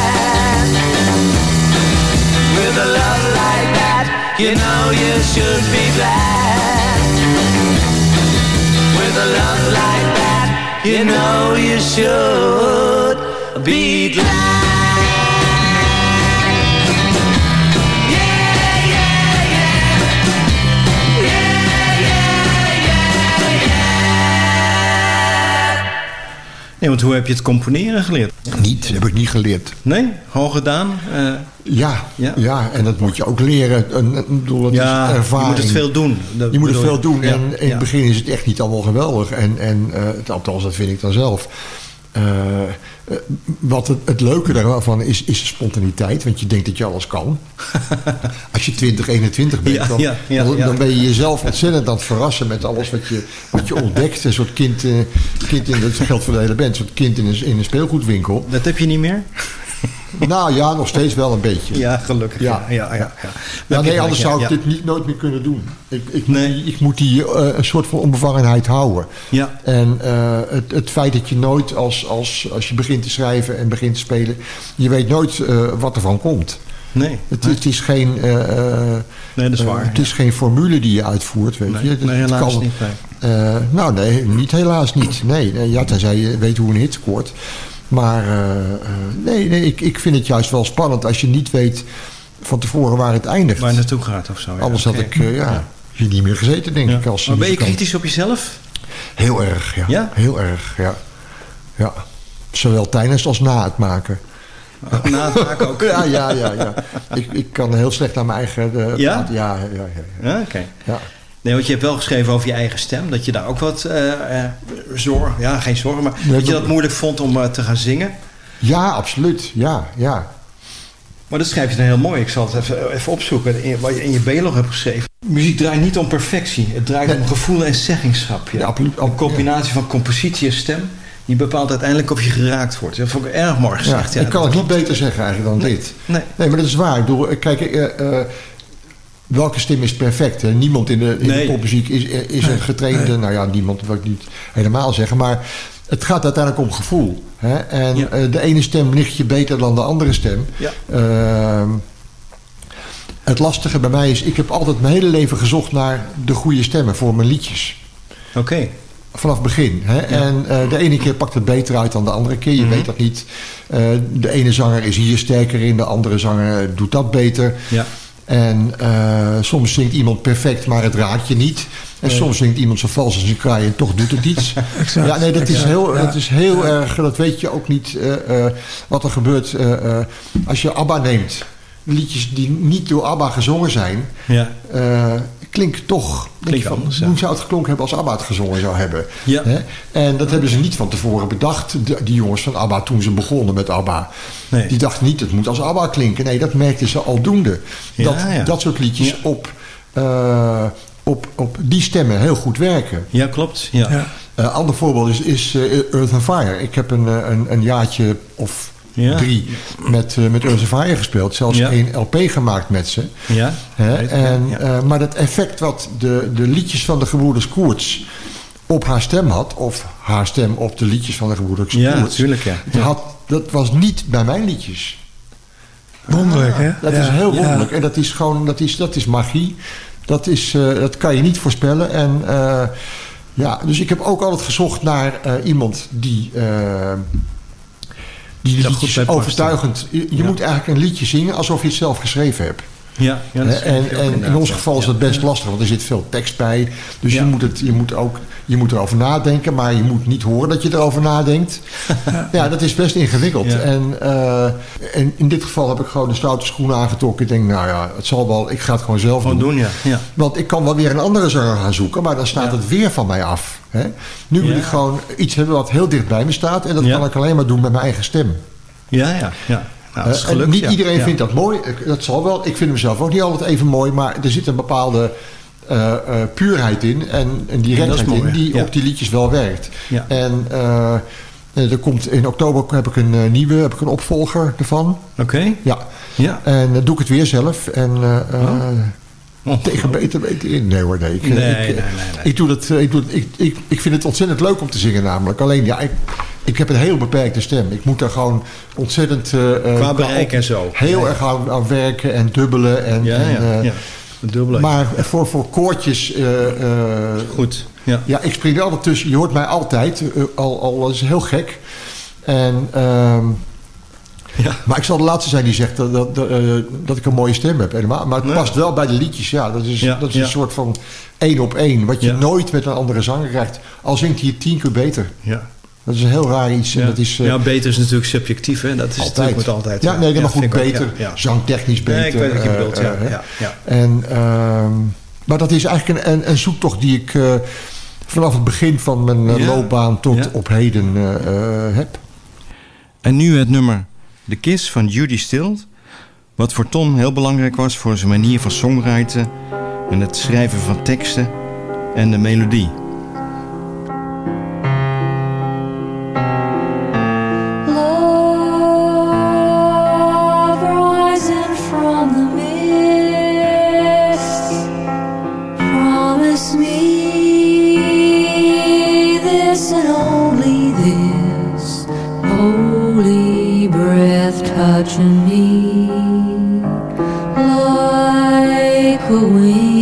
S9: you know you should be glad. With a love like that, you know you should be glad.
S6: Nee, want hoe heb je het componeren geleerd?
S7: Niet, heb ik niet geleerd.
S6: Nee? Gewoon gedaan? Uh,
S7: ja, ja, ja. en dat moet je ook leren. Bedoel, dat
S6: ja,
S7: is ervaring.
S6: je moet het veel doen. Dat
S7: je moet het veel doen.
S6: Ja,
S7: en in het begin is het echt niet allemaal geweldig. En, en uh, althans, dat vind ik dan zelf. Uh, uh, wat het, het leuke daarvan is, is de spontaniteit. Want je denkt dat je alles kan. Als je 20, 21 bent,
S6: Ja,
S7: dan,
S6: ja, ja,
S7: dan, ben je jezelf ontzettend aan het verrassen met alles wat je, wat je ontdekt. Een soort kind, uh, kind in, dat geldt voor de hele band, een soort kind in een, in een speelgoedwinkel.
S6: Dat heb je niet meer?
S7: Nou ja, nog steeds wel een beetje.
S6: Ja, gelukkig. Ja,
S7: Ja.
S6: ja, ja.
S7: nee, anders zou ik dit niet, nooit meer kunnen doen. Ik, ik,
S6: Nee.
S7: moet, ik moet die eh, een soort van onbevangenheid houden.
S6: Ja.
S7: En eh, het, het feit dat je nooit, als, als, als je begint te schrijven en begint te spelen... je weet nooit eh, wat er van komt.
S6: Nee.
S7: Het, het is geen...
S6: Nee, dat is waar,
S7: het is geen formule die je uitvoert, weet
S6: Nee,
S7: je. Het-
S6: nee, helaas
S7: kan-
S6: niet, nee.
S7: nou, nee, niet helaas niet. Nee, nee, ja, tenzij je weet hoe een hit scoort. Maar eh, eh, nee, nee ik, ik vind het juist wel spannend als je niet weet van tevoren waar het eindigt.
S6: Waar je naartoe gaat of zo. Ja,
S7: Anders had ik eh, ja, hier niet meer gezeten, denk
S6: Ja.
S7: ik. Als
S6: Maar ben je kritisch op jezelf?
S7: Heel erg, ja.
S6: Ja?
S7: Heel erg, ja. ja. Zowel tijdens als na het maken.
S6: Na het maken ook.
S7: Ja, ja, ja. ja. Ik, ik kan heel slecht aan mijn eigen... eh,
S6: Ja?
S7: Ja, ja, ja. ja.
S6: Ja, oké.
S7: ja.
S6: Nee, want je hebt wel geschreven over je eigen stem. Dat je daar ook wat eh, eh, zorg... Ja, geen zorgen, maar dat je dat moeilijk vond om eh, te gaan zingen.
S7: Ja, absoluut. Ja, ja.
S6: Maar dat schrijf je dan heel mooi. Ik zal het even, even opzoeken. In, wat je in je B-log hebt geschreven. Muziek draait niet om perfectie. Het draait
S7: Nee.
S6: om gevoel en zeggingschap. Ja.
S7: Ja, absoluut.
S6: Een combinatie van compositie en stem. Die bepaalt uiteindelijk of je geraakt wordt. Dat vond ik erg mooi gezegd. Ja,
S7: ik kan het niet beter zeggen eigenlijk dan
S6: Nee.
S7: dit.
S6: Nee.
S7: Nee, maar dat is waar. Ik bedoel, kijk, welke stem is perfect? Hè? Niemand in de, in
S6: Nee.
S7: de popmuziek is, is een getrainde... Nou ja, niemand wil ik niet helemaal zeggen. Maar het gaat uiteindelijk om gevoel. Hè? En
S6: Ja.
S7: eh, de ene stem ligt je beter dan de andere stem.
S6: Ja.
S7: Ehm, het lastige bij mij is... Ik heb altijd mijn hele leven gezocht naar de goede stemmen voor mijn liedjes.
S6: Oké.
S7: vanaf het begin. Hè? En eh, de ene keer pakt het beter uit dan de andere keer. Je
S6: Mhm.
S7: weet dat niet. Eh, de ene zanger is hier sterker in, de andere zanger doet dat beter.
S6: Ja.
S7: En eh, soms zingt iemand perfect, maar het raakt je niet. En
S6: Nee.
S7: soms zingt iemand zo vals als een kraai en toch doet het iets.
S8: Exact.
S7: Ja, nee, dat is heel,
S8: Ja.
S7: dat is heel
S8: Ja.
S7: erg. Dat weet je ook niet eh, eh, wat er gebeurt als je ABBA neemt. Liedjes die niet door ABBA gezongen zijn,
S6: Ja.
S7: Eh, klinkt toch. denk
S6: Klinkt
S7: je van,
S6: anders, ja.
S7: Hoe zou het geklonken hebben als ABBA het gezongen zou hebben?
S6: Ja.
S7: Hè? En dat hebben ze niet van tevoren bedacht, de- die jongens van ABBA, toen ze begonnen met ABBA.
S6: Nee.
S7: Die dachten niet, het moet als ABBA klinken. Nee, dat merkten ze aldoende.
S6: Ja,
S7: dat,
S6: ja.
S7: dat soort liedjes
S6: Ja.
S7: op, eh, op, op die stemmen heel goed werken.
S6: Ja, klopt. Ja.
S8: Ja.
S7: Een ander voorbeeld is, is eh, Earth and Fire. Ik heb een, eh, een, een jaartje of
S6: Ja.
S7: drie met, eh, met gespeeld. Zelfs
S6: Ja.
S7: één LP gemaakt met ze.
S6: Ja.
S7: En,
S6: ja.
S7: eh, maar dat effect wat de, de liedjes van de gebroeders Koerts op haar stem had... of haar stem op de liedjes van de gebroeders
S6: Ja,
S7: Koerts...
S6: natuurlijk, ja.
S7: dat Had, dat was niet bij mijn liedjes.
S8: Wonderlijk, hè?
S7: Dat
S8: Ja.
S7: is heel
S8: Ja.
S7: wonderlijk. En dat is gewoon, dat is, dat is magie. Dat, is, eh, dat kan je niet voorspellen. En eh, ja, dus ik heb ook altijd gezocht naar eh, iemand die, die
S6: goed
S7: liedjes
S6: bij
S7: overtuigend... Je, je
S6: Ja.
S7: moet eigenlijk een liedje zingen alsof je het zelf geschreven hebt.
S6: Ja, ja,
S7: en en in ons geval is dat best lastig, want er zit veel tekst bij. Dus je, moet het, je, moet ook, je moet erover nadenken, maar je moet niet horen dat je erover nadenkt. ja, dat is best ingewikkeld.
S6: Ja.
S7: En, eh, en in dit geval heb ik gewoon de stoute schoenen aangetrokken. Ik denk, nou ja, het zal wel, ik ga het gewoon zelf
S6: Gewoon
S7: doen.
S6: doen, ja. ja.
S7: Want ik kan wel weer een andere zanger gaan zoeken, maar dan staat
S6: Ja.
S7: het weer van mij af. Hè? Nu wil ik gewoon iets hebben wat heel dicht bij me staat. En dat kan ik alleen maar doen met mijn eigen stem.
S6: Ja, ja, ja. Nou, dat is
S7: Eh, en
S6: gelukt,
S7: niet iedereen vindt dat mooi. Dat zal wel. Ik vind hem zelf ook niet altijd even mooi. Maar er zit een bepaalde eh, eh, puurheid in. En een directheid
S6: mooi,
S7: in die
S6: ja.
S7: op die liedjes wel werkt.
S6: Ja.
S7: En eh, er komt in oktober heb ik een nieuwe, heb ik een opvolger ervan.
S6: Oké.
S7: Ja.
S6: Ja.
S7: En dan doe ik het weer zelf. En eh,
S6: Oh.
S7: tegen beter weten in. Nee hoor, nee. Ik,
S6: Nee,
S7: ik,
S6: nee, nee.
S7: Ik, doe dat, ik, doe ik, ik, ik vind het ontzettend leuk om te zingen namelijk. Alleen ja, ik, ik heb een heel beperkte stem. Ik moet daar gewoon ontzettend... eh,
S6: Qua bereik en zo.
S7: Heel erg aan, aan werken en dubbelen. En,
S6: Ja,
S7: en,
S6: ja, ja.
S7: Maar voor, voor koortjes... eh, eh,
S6: Goed. Ja.
S7: ja, ik spring er altijd tussen. Je hoort mij altijd. eh, al, al is heel gek. En... ehm,
S6: Ja.
S7: Maar ik zal de laatste zijn die zegt dat, dat, dat, dat ik een mooie stem heb. Helemaal. Maar het past wel bij de liedjes. Ja, dat is,
S6: Ja,
S7: dat is een soort van één op één. Wat je nooit met een andere zanger krijgt. Al zingt hij tien keer beter.
S6: Ja.
S7: Dat is een heel raar iets. En
S6: Ja.
S7: dat is, eh,
S6: ja, beter is natuurlijk subjectief, hè? Dat is natuurlijk met altijd.
S7: Ja, nee, maar goed,
S6: ook,
S7: beter.
S6: ja, ja.
S7: Zangtechnisch beter.
S6: Nee, ik weet wat je
S7: eh,
S6: bedoelt, ja,
S7: eh,
S6: ja, ja.
S7: En, ehm, maar dat is eigenlijk een, een, een zoektocht die ik eh, vanaf het begin van mijn eh,
S6: Ja.
S7: loopbaan tot
S6: Ja.
S7: op heden eh, eh, heb.
S6: En nu het nummer The Kiss van Judy Stilt. Wat voor Tom heel belangrijk was voor zijn manier van songwriten... en het schrijven van teksten en de melodie.
S1: Like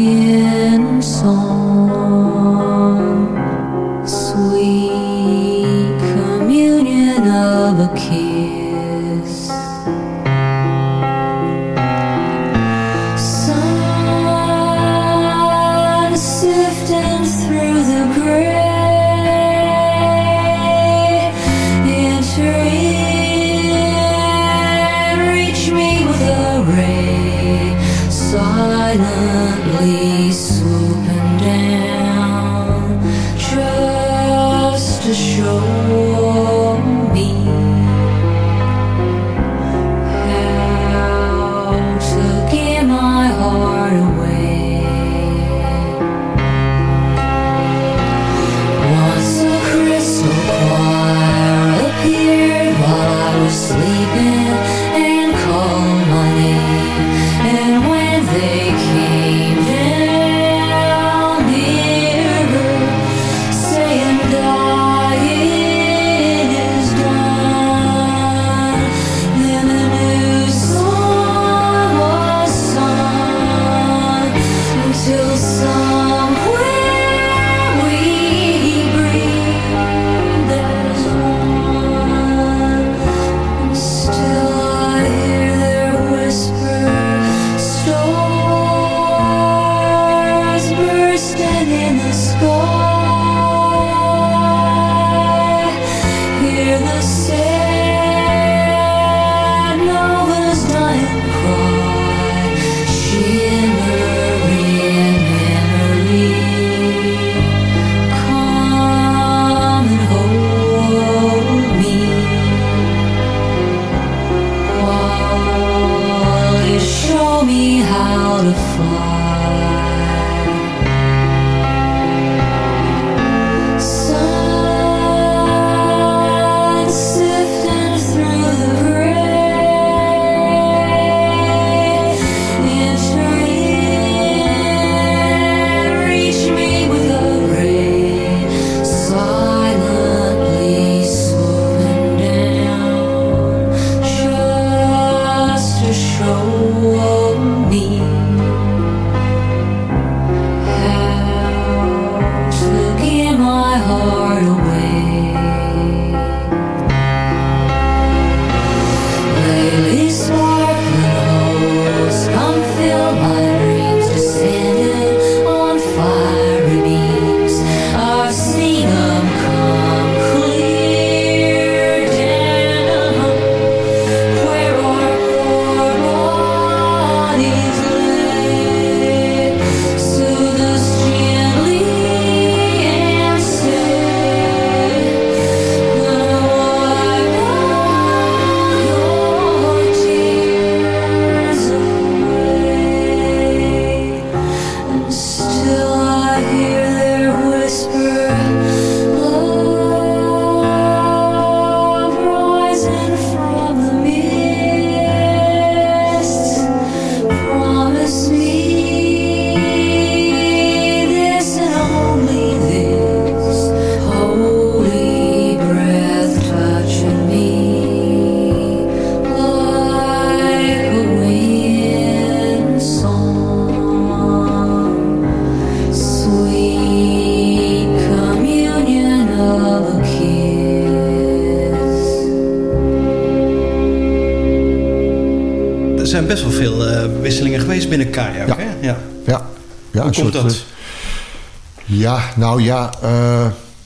S6: best wel veel eh, wisselingen geweest binnen Kajak,
S7: Ja.
S6: hè? Ja.
S7: Ja. ja
S6: Hoe komt
S7: soort,
S6: dat?
S7: eh, ja, nou ja, eh,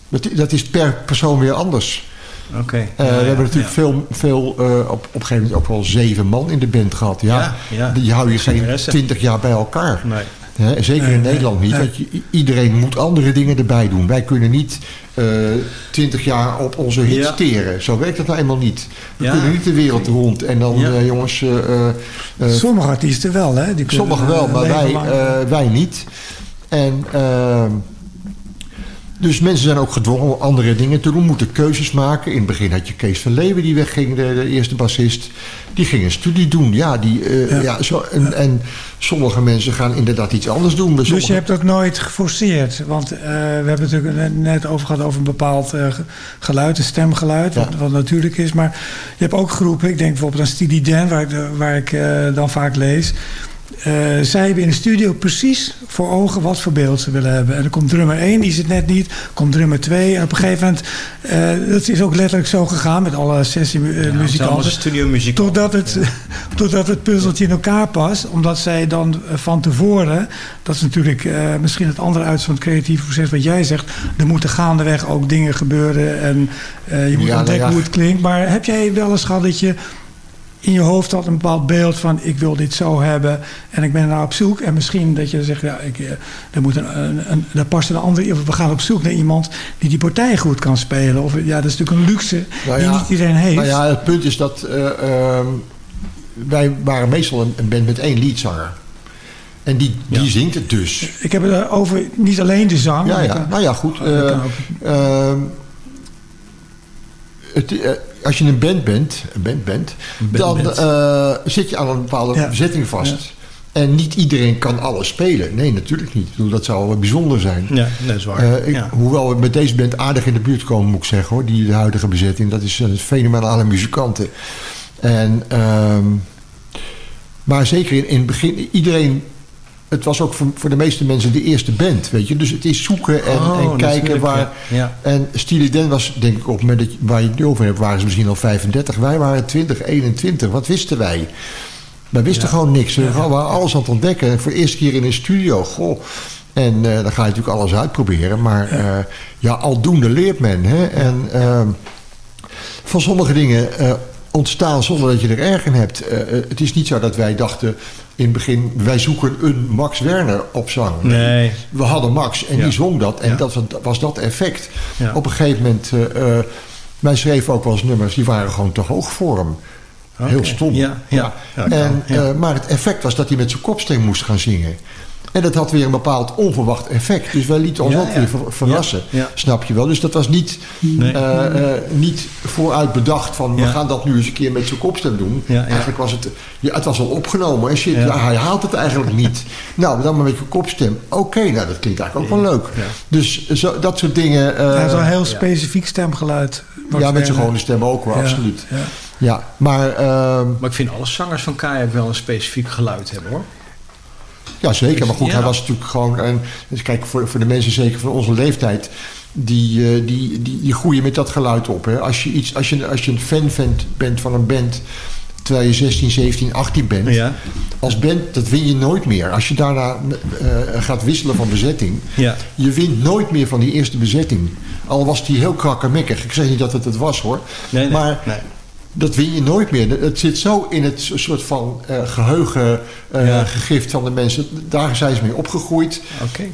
S7: dat, dat is per persoon weer anders.
S6: Oké. Ja,
S7: we
S6: ja,
S7: hebben natuurlijk
S6: ja.
S7: veel, veel op, op een gegeven moment ook wel zeven man in de band gehad. Ja. Die hou je geen twintig jaar bij elkaar.
S6: Nee.
S7: Zeker in Nederland niet. Want je, iedereen moet andere dingen erbij doen. Wij kunnen niet eh, twintig jaar op onze hits
S6: Ja.
S7: teren. Zo werkt het nou eenmaal niet. We
S6: Ja.
S7: kunnen niet de wereld rond. En dan,
S6: Ja.
S7: eh, jongens... eh,
S8: Sommige artiesten wel, hè? Die kunnen,
S7: Sommigen wel, maar wij, wij niet. En ehm, dus mensen zijn ook gedwongen om andere dingen te doen, moeten keuzes maken. In het begin had je Kees van Leeuwen die wegging, de, de eerste bassist. Die ging een studie doen. Ja, die, eh,
S8: Ja.
S7: ja. zo, en, en sommige mensen gaan inderdaad iets anders doen. Bij
S8: Dus je hebt dat nooit geforceerd? Want eh, we hebben het natuurlijk net- over gehad over een bepaald eh, ge- geluid, een stemgeluid, wat,
S7: Ja.
S8: wat natuurlijk is. Maar je hebt ook groepen, ik denk bijvoorbeeld aan Steely Dan, waar waar ik dan vaak lees. Eh, zij hebben in de studio precies voor ogen wat voor beeld ze willen hebben. En dan komt drummer 1, die zit net niet. Komt drummer 2. En op een gegeven moment, eh, dat is ook letterlijk zo gegaan met alle
S6: Ja, het is allemaal
S8: sessiemuzikanten.
S6: studiomuziek.
S8: Totdat het, totdat het puzzeltje in elkaar past. Omdat zij dan eh, van tevoren... Dat is natuurlijk eh, misschien het andere uit van het creatieve proces wat jij zegt. Er moeten gaandeweg ook dingen gebeuren. En eh, je moet
S7: Ja,
S8: ontdekken
S7: ja.
S8: hoe het klinkt. Maar heb jij wel eens gehad dat je in je hoofd had een bepaald beeld van... ik wil dit zo hebben en ik ben naar op zoek. En misschien dat je zegt, ja, ik, eh, er, moet een, een, een, daar past een andere... of we gaan op zoek naar iemand die die partij goed kan spelen. Of, ja, dat is natuurlijk een luxe
S7: Nou
S8: die niet iedereen heeft.
S7: Nou ja, het punt is dat eh, ehm, wij waren meestal een, een band met één leadzanger. En die, die zingt het dus.
S8: Ik heb het over niet alleen de zang.
S7: Ja, ja.
S8: kan-
S7: Nou ja, goed. Eh, ehm, het, eh, als je een band bent, een band bent dan eh, zit je aan een bepaalde
S8: Ja.
S7: bezetting vast. En niet iedereen kan alles spelen. Nee, natuurlijk niet. Dat zou wel bijzonder zijn.
S6: Ja, dat is waar.
S7: Eh, ik-
S6: ja.
S7: Hoewel we met deze band aardig in de buurt komen, moet ik zeggen hoor. Die de huidige bezetting. Dat is een fenomenale muzikanten. En, ehm, maar zeker in, in het begin, iedereen. Het was ook voor, voor de meeste mensen de eerste band, weet je. Dus het is zoeken en,
S6: Oh,
S7: en kijken waar.
S6: ja. Ja.
S7: En Steely Dan was, denk ik, op het moment dat waar je het over hebt, waren ze misschien al 35. Wij waren 20, 21. Wat wisten wij? Wij wisten gewoon niks. We waren alles aan het ontdekken. En voor de eerste keer in een studio. Goh. En eh, dan ga je natuurlijk alles uitproberen. Maar ja, ja aldoende leert men. Hè? En ehm, van sommige dingen eh, ontstaan zonder dat je er erg in hebt. Eh, eh, het is niet zo dat wij dachten in het begin... wij zoeken een Max Werner op zang.
S6: Nee.
S7: We hadden Max en
S6: Ja.
S7: die zong dat. En
S6: Ja.
S7: dat was, dat effect.
S6: Ja.
S7: Op een gegeven moment... eh, eh, wij schreven ook wel eens nummers... die waren gewoon te hoog voor hem. Heel stom.
S6: Ja, ja.
S7: En, eh, maar het effect was dat hij met zijn kopsteen moest gaan zingen. En dat had weer een bepaald onverwacht effect. Dus wij lieten ons
S6: Ja,
S7: ook
S6: ja.
S7: weer ver- verrassen.
S6: Ja, ja.
S7: Snap je wel? Dus dat was niet,
S6: Nee.
S7: eh, eh, niet vooruit bedacht van... we gaan dat nu eens een keer met zijn kopstem doen.
S6: Ja, ja.
S7: Eigenlijk was het... Ja, het was al opgenomen. En shit,
S6: Ja.
S7: ja. hij haalt het eigenlijk niet. nou, dan maar met je kopstem. Oké, nou dat klinkt eigenlijk ook wel leuk.
S6: Ja.
S7: Dus zo, dat soort dingen... eh,
S8: Hij heeft wel een heel specifiek stemgeluid.
S7: Ja, met zijn gewone stem ook wel,
S8: Ja,
S7: absoluut.
S8: ja.
S7: Ja, maar... ehm,
S6: Maar ik vind alle zangers van Kajak wel een specifiek geluid hebben hoor.
S7: Ja, zeker. Maar goed,
S6: Ja.
S7: hij was natuurlijk gewoon... En, dus kijk, voor, voor de mensen zeker van onze leeftijd... Die, eh, die, die, die groeien met dat geluid op. Hè. Als, je iets, als, je, als je een fan bent, bent van een band... terwijl je 16, 17, 18 bent...
S6: Ja.
S7: als band, dat win je nooit meer. Als je daarna eh, gaat wisselen van bezetting...
S6: Ja.
S7: je wint nooit meer van die eerste bezetting. Al was die heel krakkemikkig. Ik zeg niet dat het het was, hoor.
S6: Nee, nee,
S7: maar
S6: nee.
S7: Dat win je nooit meer. Het zit zo in het soort van eh, geheugen eh,
S6: Ja.
S7: van de mensen. Daar zijn ze mee opgegroeid.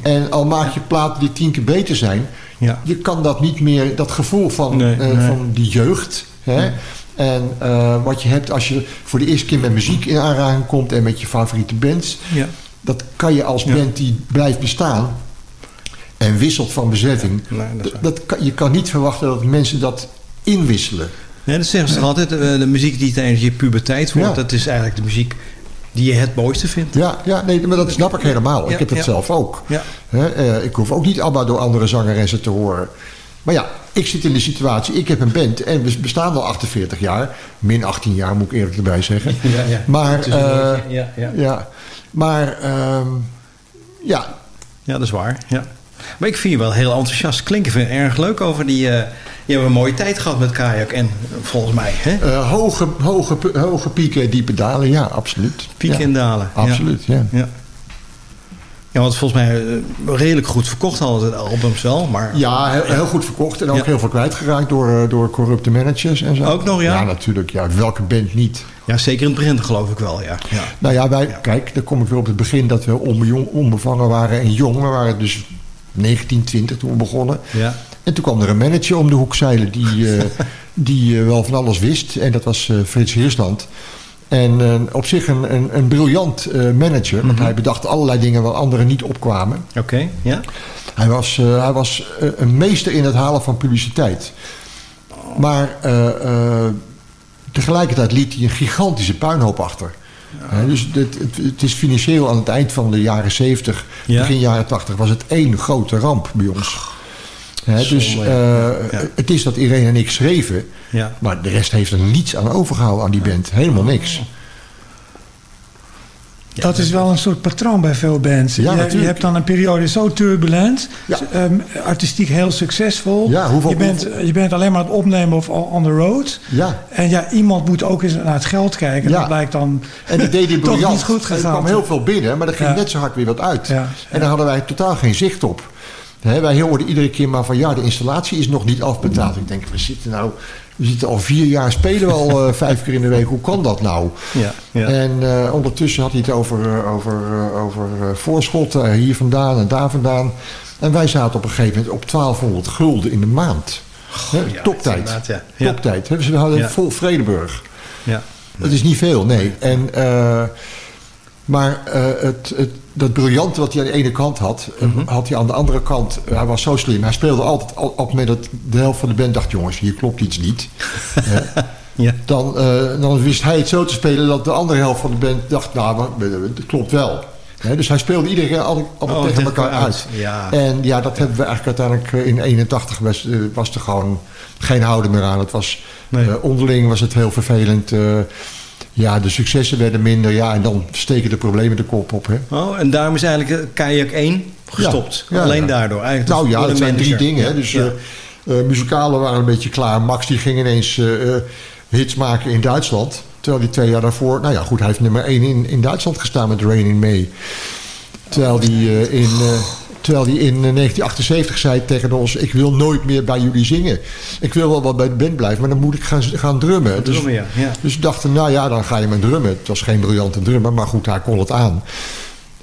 S7: En al maak je platen die tien keer beter zijn...
S6: Ja.
S7: je kan dat niet meer, dat gevoel van,
S6: Nee,
S7: eh,
S6: nee.
S7: van die jeugd... Hè? En wat je hebt als je voor de eerste keer met muziek in aanraking komt... en met je favoriete bands...
S6: Ja.
S7: dat kan je als band die blijft bestaan... en wisselt van bezetting...
S6: Dat
S7: dat kan, je kan niet verwachten dat mensen dat inwisselen.
S6: Nee, dat zeggen ze toch altijd. eh, De muziek die tijdens je puberteit wordt, dat is eigenlijk de muziek die je het mooiste vindt.
S7: Ja, ja nee, maar dat snap ik helemaal.
S6: Ja,
S7: ik heb het
S6: ja.
S7: zelf ook.
S6: Ja.
S7: Eh, ik hoef ook niet ABBA door andere zangeressen te horen. Maar ja, ik zit in de situatie, ik heb een band en we bestaan al 48 jaar. Min 18 jaar, moet ik eerlijk erbij zeggen.
S6: Ja, ja.
S7: Maar,
S6: een
S7: eh,
S6: woordje, ja, ja.
S7: ja, maar ehm, ja,
S6: Ja, dat is waar. Ja. Maar ik vind je wel heel enthousiast klinken. Vind erg leuk over die... eh, Je hebt een mooie tijd gehad met kajak en volgens mij. Hè?
S7: Eh, hoge, hoge, hoge pieken en diepe dalen, ja, absoluut.
S6: Pieken
S7: Ja.
S6: en dalen.
S7: Absoluut, ja.
S6: Ja. Ja, want volgens mij eh, redelijk goed verkocht hadden de albums wel. Maar
S7: Ja, heel, heel goed verkocht en ook
S6: Ja.
S7: heel veel kwijtgeraakt door, eh, door corrupte managers en zo.
S6: Ook nog, ja?
S7: Ja, natuurlijk. Ja, welke band niet?
S6: ja, zeker in het begin geloof ik wel, ja. ja.
S7: Nou ja, wij, kijk, dan kom ik weer op het begin dat we onbevangen waren en jong. We waren dus 19, 20 toen we begonnen.
S6: ja.
S7: En toen kwam er een manager om de hoek zeilen die, eh, die eh, wel van alles wist. En dat was eh, Frits Heersland. En op zich een, een, een briljant manager. Want hij bedacht allerlei dingen waar anderen niet opkwamen.
S6: Oké, ja.
S7: Hij was, hij was een meester in het halen van publiciteit. Maar tegelijkertijd liet hij een gigantische puinhoop achter. Hè, dus het, het, het is financieel aan het eind van de jaren 70,
S6: Ja.
S7: begin jaren 80, was het één grote ramp bij ons. Dus eh,
S6: ja.
S7: het is dat Irene en ik schreven,
S6: ja.
S7: maar de rest heeft er niets aan overgehouden aan die band. Helemaal niks.
S8: Dat is wel een soort patroon bij veel bands.
S7: Ja,
S8: je, je hebt dan een periode zo turbulent,
S7: Ja.
S8: ehm, artistiek heel succesvol.
S7: Ja, hoeveel-
S8: je, bent, je bent alleen maar aan het opnemen of on the road.
S7: Ja.
S8: En ja, iemand moet ook eens naar het geld kijken.
S7: Ja.
S8: Dat blijkt dan
S7: En die deed
S8: toch
S7: briljant.
S8: niet goed
S7: Er
S8: gegaan.
S7: kwam heel veel binnen, maar er ging net zo hard weer wat uit.
S8: Ja,
S7: En daar hadden wij totaal geen zicht op. Wij hoorden iedere keer maar van ja, de installatie is nog niet afbetaald. Ik denk, we zitten nou, we zitten al vier jaar, spelen we al eh, vijf keer in de week. Hoe kan dat nou?
S6: Ja, ja.
S7: En eh, ondertussen had hij het over, eh, over, over voorschotten, hier vandaan en daar vandaan. En wij zaten op een gegeven moment op 1200 gulden in de maand.
S6: Ja,
S7: toptijd.
S6: ja.
S7: Toptijd. hè. Dus we hadden vol Vredeburg.
S6: ja.
S7: Dat is niet veel, nee. En, maar het, het, dat briljante wat hij aan de ene kant had, eh,
S6: Mhm.
S7: had hij aan de andere kant. eh, hij was zo slim. Hij speelde altijd al- op het moment dat de helft van de band dacht: jongens, hier klopt iets niet. Hè,
S6: Ja.
S7: dan, eh, dan wist hij het zo te spelen dat de andere helft van de band dacht: nou, eh, het klopt wel. Dus hij speelde iedere keer altijd, altijd
S6: Oh,
S7: tegen elkaar uit.
S6: uit. Ja.
S7: En ja, dat hebben we eigenlijk uiteindelijk eh, in 81 was, eh, was er gewoon geen houden meer aan. Het was,
S6: Nee.
S7: eh, onderling was het heel vervelend. eh, ja, de successen werden minder. Ja, en dan steken de problemen de kop op. Hè?
S6: Oh, en daarom is eigenlijk eh, Kajak 1 gestopt.
S7: Ja, ja,
S6: Alleen
S7: ja.
S6: daardoor. Eigenlijk
S7: Nou ja, dat zijn drie dingen. Hè? Dus
S6: ja.
S7: eh, eh, muzikale waren een beetje klaar. Max die ging ineens hits maken in Duitsland. Terwijl hij twee jaar daarvoor... Nou ja, goed, hij heeft nummer één in, in Duitsland gestaan met Rain in May. Terwijl eh, in... eh, Terwijl hij in eh, 1978 zei tegen ons... ik wil nooit meer bij jullie zingen. Ik wil wel wat bij de band blijven, maar dan moet ik gaan, gaan drummen. Dus,
S6: drummen, ja, ja.
S7: dus we dachten, nou ja, dan ga je met drummen. Het was geen briljante drummer, maar goed, hij kon het aan.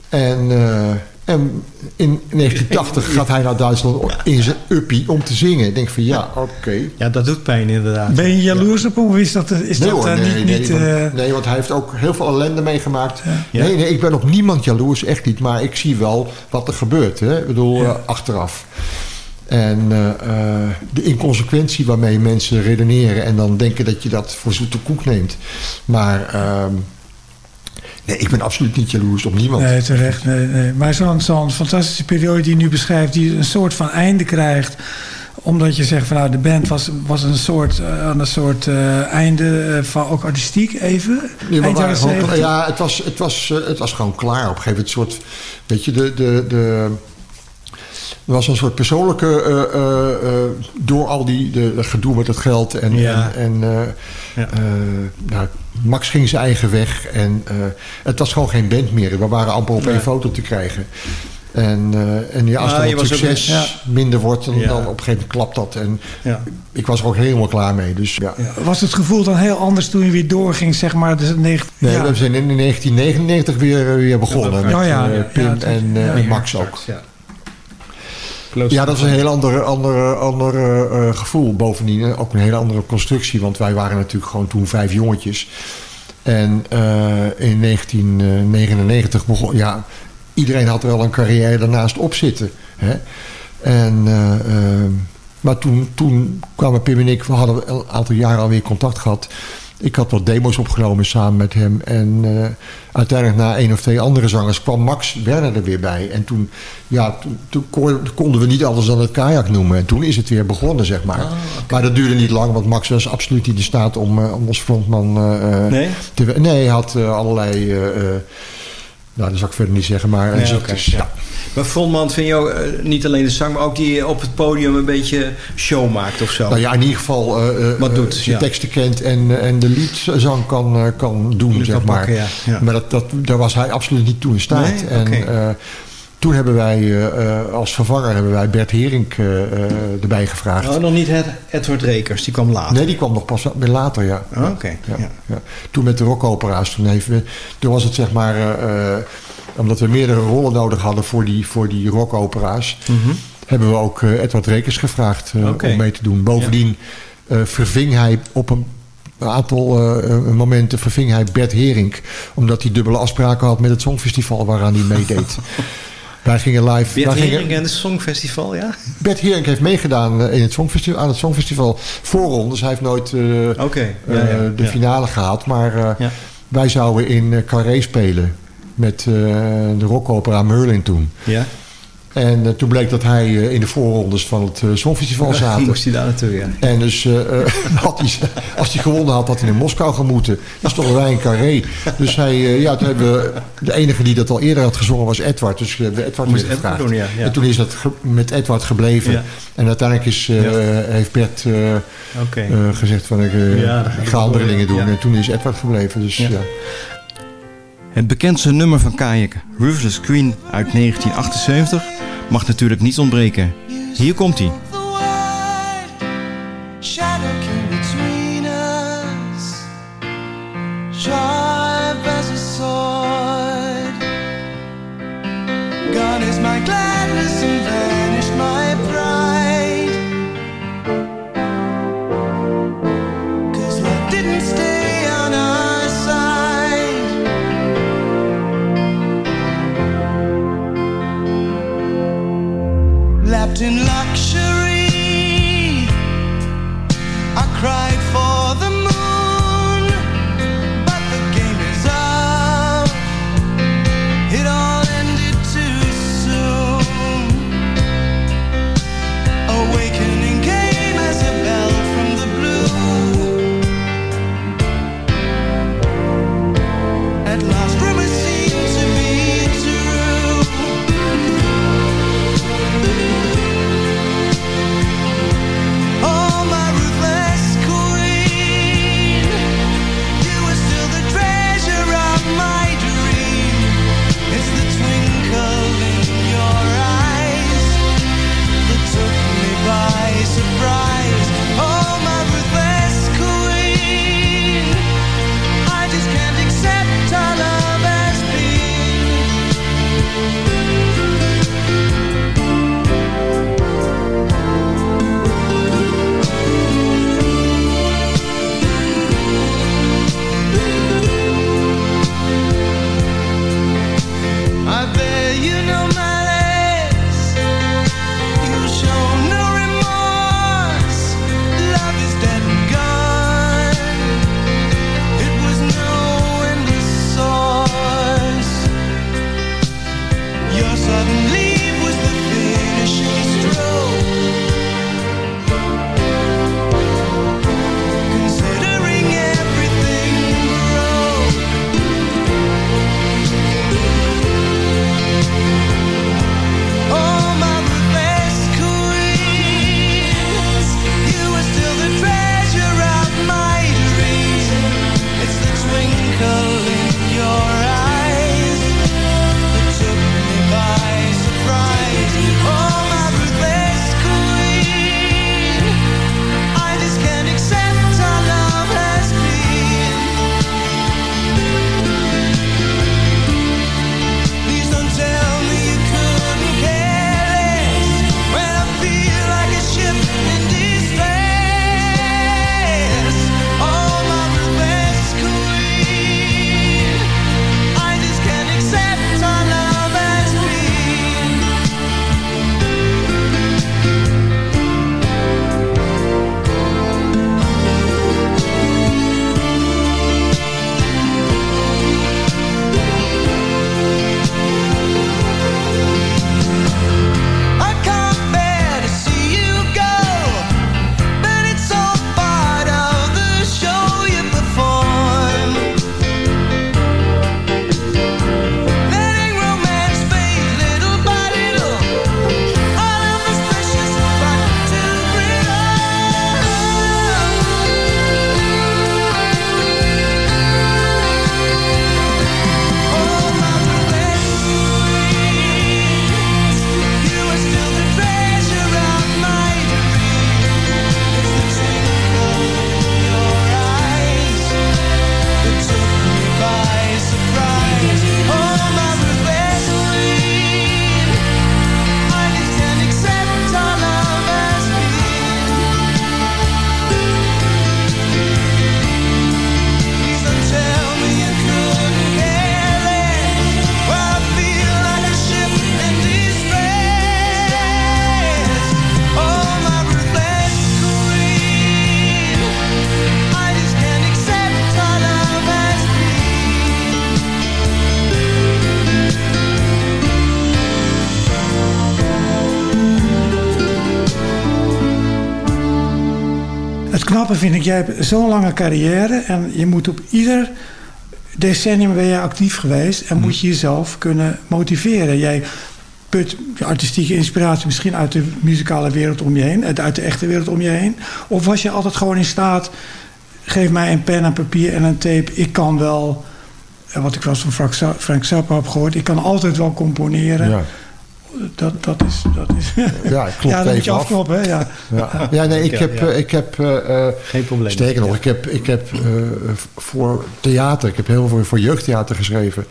S7: En, eh, en in 1980 gaat hij naar Duitsland in zijn uppie om te zingen. Ik denk van, ja, oké.
S6: Ja, dat doet pijn inderdaad.
S8: Ben je jaloers op hem? Of is dat, is
S7: Nee
S8: dat
S7: hoor,
S8: eh,
S7: nee,
S8: niet...
S7: nee,
S8: niet
S7: want,
S8: eh,
S7: nee, want hij heeft ook heel veel ellende meegemaakt.
S6: Ja.
S7: Nee, nee, ik ben op niemand jaloers, echt niet. Maar ik zie wel wat er gebeurt, hè. Ik bedoel, eh, achteraf. En eh, eh, de inconsequentie waarmee mensen redeneren... en dan denken dat je dat voor zoete koek neemt. Maar ehm, nee, ik ben absoluut niet jaloers op niemand.
S8: Nee, terecht. Nee, nee. Maar zo'n zo'n fantastische periode die je nu beschrijft... die een soort van einde krijgt... omdat je zegt van nou, de band was, was een soort, eh, aan een soort eh, einde eh, van ook artistiek even.
S7: Nee, maar
S8: Eind
S7: we
S8: jaren
S7: waren gewoon-
S8: 70.
S7: ja, het was, het, was, het was gewoon klaar. Op een gegeven moment een soort... Weet je, de... de, de er was een soort persoonlijke... eh, eh, eh, door al die de, de gedoe met het geld. En,
S6: Ja.
S7: en, en
S6: Ja.
S7: nou, Max ging zijn eigen weg. En het was gewoon geen band meer. We waren amper op één
S6: Nee.
S7: foto te krijgen. En, eh, en ja, als
S6: Ah,
S7: dan het
S6: ook-
S7: succes
S6: ja.
S7: minder wordt... Dan,
S6: Ja.
S7: dan op een gegeven moment klapt dat. En
S6: Ja.
S7: ik was er ook helemaal klaar mee. Dus ja.
S8: Was het gevoel dan heel anders toen je weer doorging, zeg maar? Dus het negen,
S7: Nee,
S8: ja.
S7: we zijn in 1999 weer, weer begonnen. met
S8: ja, ja,
S7: Pim en, en. Max ook.
S6: Ja.
S7: Dat is een heel ander, andere, andere eh, gevoel. Bovendien eh, ook een hele andere constructie. Want wij waren natuurlijk gewoon toen vijf jongetjes. En eh, in 1999 begon... Ja, iedereen had wel een carrière daarnaast op zitten. Hè? En, eh, eh, maar toen, toen kwamen Pim en ik... We hadden een aantal jaren alweer contact gehad. Ik had wat demo's opgenomen samen met hem. En eh, uiteindelijk na één of twee andere zangers kwam Max Werner er weer bij. En toen, ja, toen, toen kon- konden we niet alles dan het kajak noemen. En toen is het weer begonnen, zeg maar. Maar dat duurde niet lang, want Max was absoluut niet in staat om, eh, om als frontman... eh,
S6: Nee?
S7: te, nee, hij had allerlei... Nou, dat zal ik verder niet zeggen, maar
S6: Nee, ja.
S7: ja.
S6: Maar frontman vind je ook eh, niet alleen de zang, maar ook die op het podium een beetje show maakt of zo.
S7: Nou ja, in ieder geval eh, eh,
S6: Wat doet,
S7: eh,
S6: ja.
S7: teksten kent en, eh, en de liedzang kan, eh, kan doen, zeg maar.
S6: pakken, ja, ja.
S7: Maar dat, dat, daar was hij absoluut niet toe in staat.
S6: Nee?
S7: En eh, toen hebben wij eh, eh, als vervanger hebben wij Bert Herink eh, eh, erbij gevraagd.
S6: Oh, nog niet Ed- Edward Rekers, die kwam later.
S7: Nee, die kwam nog pas weer later, ja.
S6: Oh, Oké,
S7: Ja,
S6: ja.
S7: ja. Toen met de rockopera's, toen, heeft we, toen was het zeg maar... eh, eh, omdat we meerdere rollen nodig hadden voor die, voor die rockopera's... hebben we ook eh, Edward Rekers gevraagd eh,
S6: Mhm.
S7: Om mee te doen. Bovendien eh, verving hij op een aantal momenten verving hij Bert Herink... omdat hij dubbele afspraken had met het Songfestival waaraan hij meedeed. Wij gingen live...
S6: Bert
S7: gingen-
S6: Hering en het Songfestival, ja?
S7: Bert Herink heeft meegedaan in het Songfestival, aan het Songfestival voorrondes. Hij heeft nooit
S6: ja,
S7: de
S6: ja.
S7: finale gehaald. Maar wij zouden in Carré spelen met eh, de rockopera Merlin toen.
S6: Ja?
S7: En eh, toen bleek dat hij eh, in de voorrondes van het eh, Songfestival zaten.
S6: Moest hij daar naartoe, ja.
S7: En dus had hij, als hij gewonnen had, had hij naar Moskou gemoeten. Dan stonden wij in Carré. Dus hij, ja, toen hebben we, de enige die dat al eerder had gezongen was Edward. Dus we hebben Edward
S6: Moest
S7: gevraagd.
S6: doen, ja, ja.
S7: En toen is dat met Edward gebleven.
S6: Ja.
S7: En uiteindelijk is, heeft Bert gezegd van ik,
S6: dat
S7: ik ga andere dingen doen. En toen is Edward gebleven. Dus
S6: Ja. Het bekendste nummer van Kajak, Ruthless Queen uit 1978, mag natuurlijk niet ontbreken. Hier komt hij.
S8: Vind ik, jij hebt zo'n lange carrière en je moet op ieder decennium ben je actief geweest en moet je jezelf kunnen motiveren. Jij put je artistieke inspiratie misschien uit de muzikale wereld om je heen, uit uit de echte wereld om je heen. Of was je altijd gewoon in staat, geef mij een pen en papier en een tape, ik kan wel, en wat ik wel eens van Frank Zappa heb gehoord, ik kan altijd wel componeren.
S7: Ja.
S8: Dat, dat is... Dat is
S7: Ja, ik klop
S8: ja, dan moet je
S7: even af.
S8: afkloppen, hè? Ja.
S7: Ja, ja nee, ik heb,
S10: ja.
S7: eh, ik heb eh, eh,
S10: Geen probleem.
S7: sterker nog, ik heb, ik heb eh, voor theater, ik heb heel veel voor jeugdtheater geschreven.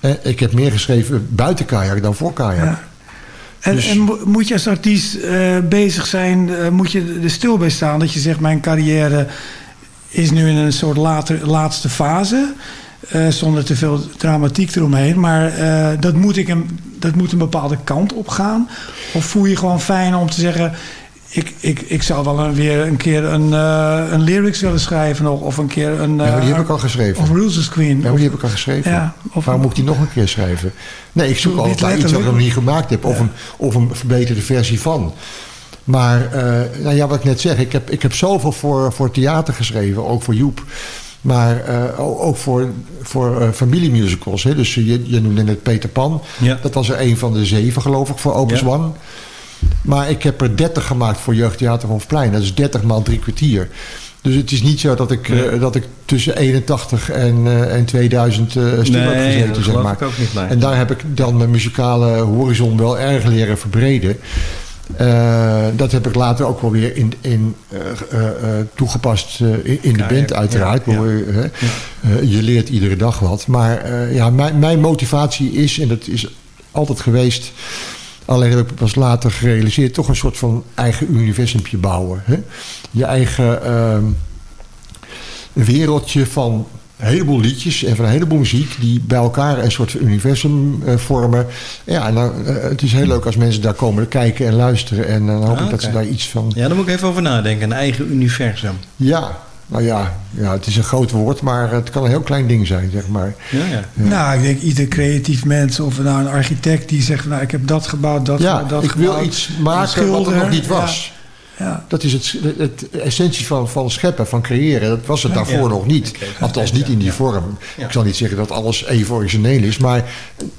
S7: En ik heb meer geschreven buiten kajak dan voor kajak.
S8: Ja. En,
S7: Dus-
S8: en mo- moet je als artiest eh, bezig zijn, eh, moet je er stil bij staan dat je zegt: Mijn carrière is nu in een soort later, laatste fase. Eh, zonder te veel dramatiek eromheen. Maar eh, dat, moet ik een, dat moet een bepaalde kant op gaan. Of voel je gewoon fijn om te zeggen. Ik, ik, ik zou wel een, weer een keer een, eh, een lyrics willen schrijven nog. Of een keer een...
S7: Ja, die heb ik al geschreven.
S8: Of Rules Queen.
S7: Ja, die heb ik al geschreven.
S8: Ja, of-
S7: Waarom moet ik die nog een keer schrijven? Nee, ik zoek altijd naar iets wat ik nog niet gemaakt heb. Of, een, of een verbeterde versie van. Maar, nou ja, wat ik net zeg. Ik heb, ik heb zoveel voor, voor theater geschreven. Ook voor Joep. Maar eh, ook voor, voor eh, familiemusicals. Hè. Dus je, je noemde net Peter Pan.
S10: Ja.
S7: Dat was er een van de zeven, geloof ik, voor Opus
S10: Ja.
S7: One. Maar ik heb er 30 gemaakt voor Jeugdtheater Hofplein. Dat is 30 maal drie kwartier. Dus het is niet zo dat ik,
S10: Nee.
S7: eh, dat ik tussen 81 en, eh, en 2000 eh stil heb
S10: Nee,
S7: gezeten. zeg maar.
S10: niet, nee.
S7: En daar heb ik dan mijn muzikale horizon wel erg leren verbreden. Eh, dat heb ik later ook wel weer in, in, eh, eh, toegepast in, in de band uiteraard.
S10: ja, ja.
S7: Hoor je, leert iedere dag wat. Maar ja, mijn, mijn motivatie is, en dat is altijd geweest... Alleen heb ik pas later gerealiseerd... toch een soort van eigen universumpje bouwen. Hè? Je eigen ehm, wereldje van een heleboel liedjes en van een heleboel muziek... die bij elkaar een soort universum eh, vormen. Ja, en dan, eh, het is heel leuk als mensen daar komen kijken en luisteren. En dan hoop
S10: Ah,
S7: ik dat
S10: oké.
S7: ze daar iets van...
S10: Ja, daar moet ik even over nadenken. Een eigen universum.
S7: Ja, nou ja, ja, het is een groot woord... maar het kan een heel klein ding zijn, zeg maar.
S10: Ja, ja.
S8: Nou, ik denk ieder creatief mens of nou, een architect die zegt, nou, ik heb dat gebouwd, dat,
S7: ja,
S8: dat
S7: ik
S8: gebouwd.
S7: wil iets maken wat er nog niet
S8: ja.
S7: was.
S8: Ja.
S7: Dat is het, het, het essentie van, van scheppen, van creëren. Dat was het daarvoor
S10: Ja.
S7: nog niet. Althans niet in die vorm. Ik zal niet zeggen dat alles even origineel is. Maar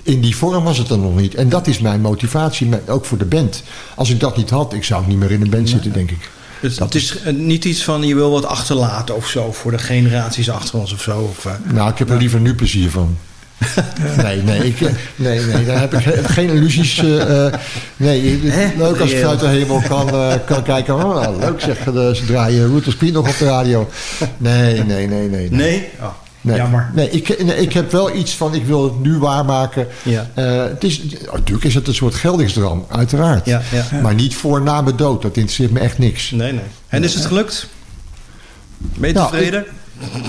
S7: in die vorm was het er nog niet. En dat is mijn motivatie, ook voor de band. Als ik dat niet had, ik zou niet meer in een band zitten, denk ik.
S10: Dus het is niet iets van je wil wat achterlaten of zo voor de generaties achter ons of zo. Of, eh,
S7: Nou, ik heb er liever nu plezier van. Nee, nee, ik, nee, nee, daar heb ik ge- geen illusies. eh, eh, nee, leuk als je vanuit de hemel kan, eh, kan kijken. Oh, nou, leuk zeg, eh, ze draaien Ruthless Queen nog op de radio. Nee, nee, nee, nee.
S10: nee? Oh,
S7: Nee,
S10: Jammer.
S7: Nee, ik, nee, ik heb wel iets van, ik wil het nu waarmaken.
S10: Ja.
S7: Eh, het is, natuurlijk is het een soort geldingsdroom, uiteraard.
S10: Ja, ja.
S7: Maar niet voor na mijn dood, dat interesseert me echt niks.
S10: Nee, nee. En is het gelukt? Ben je
S7: Nou,
S10: tevreden?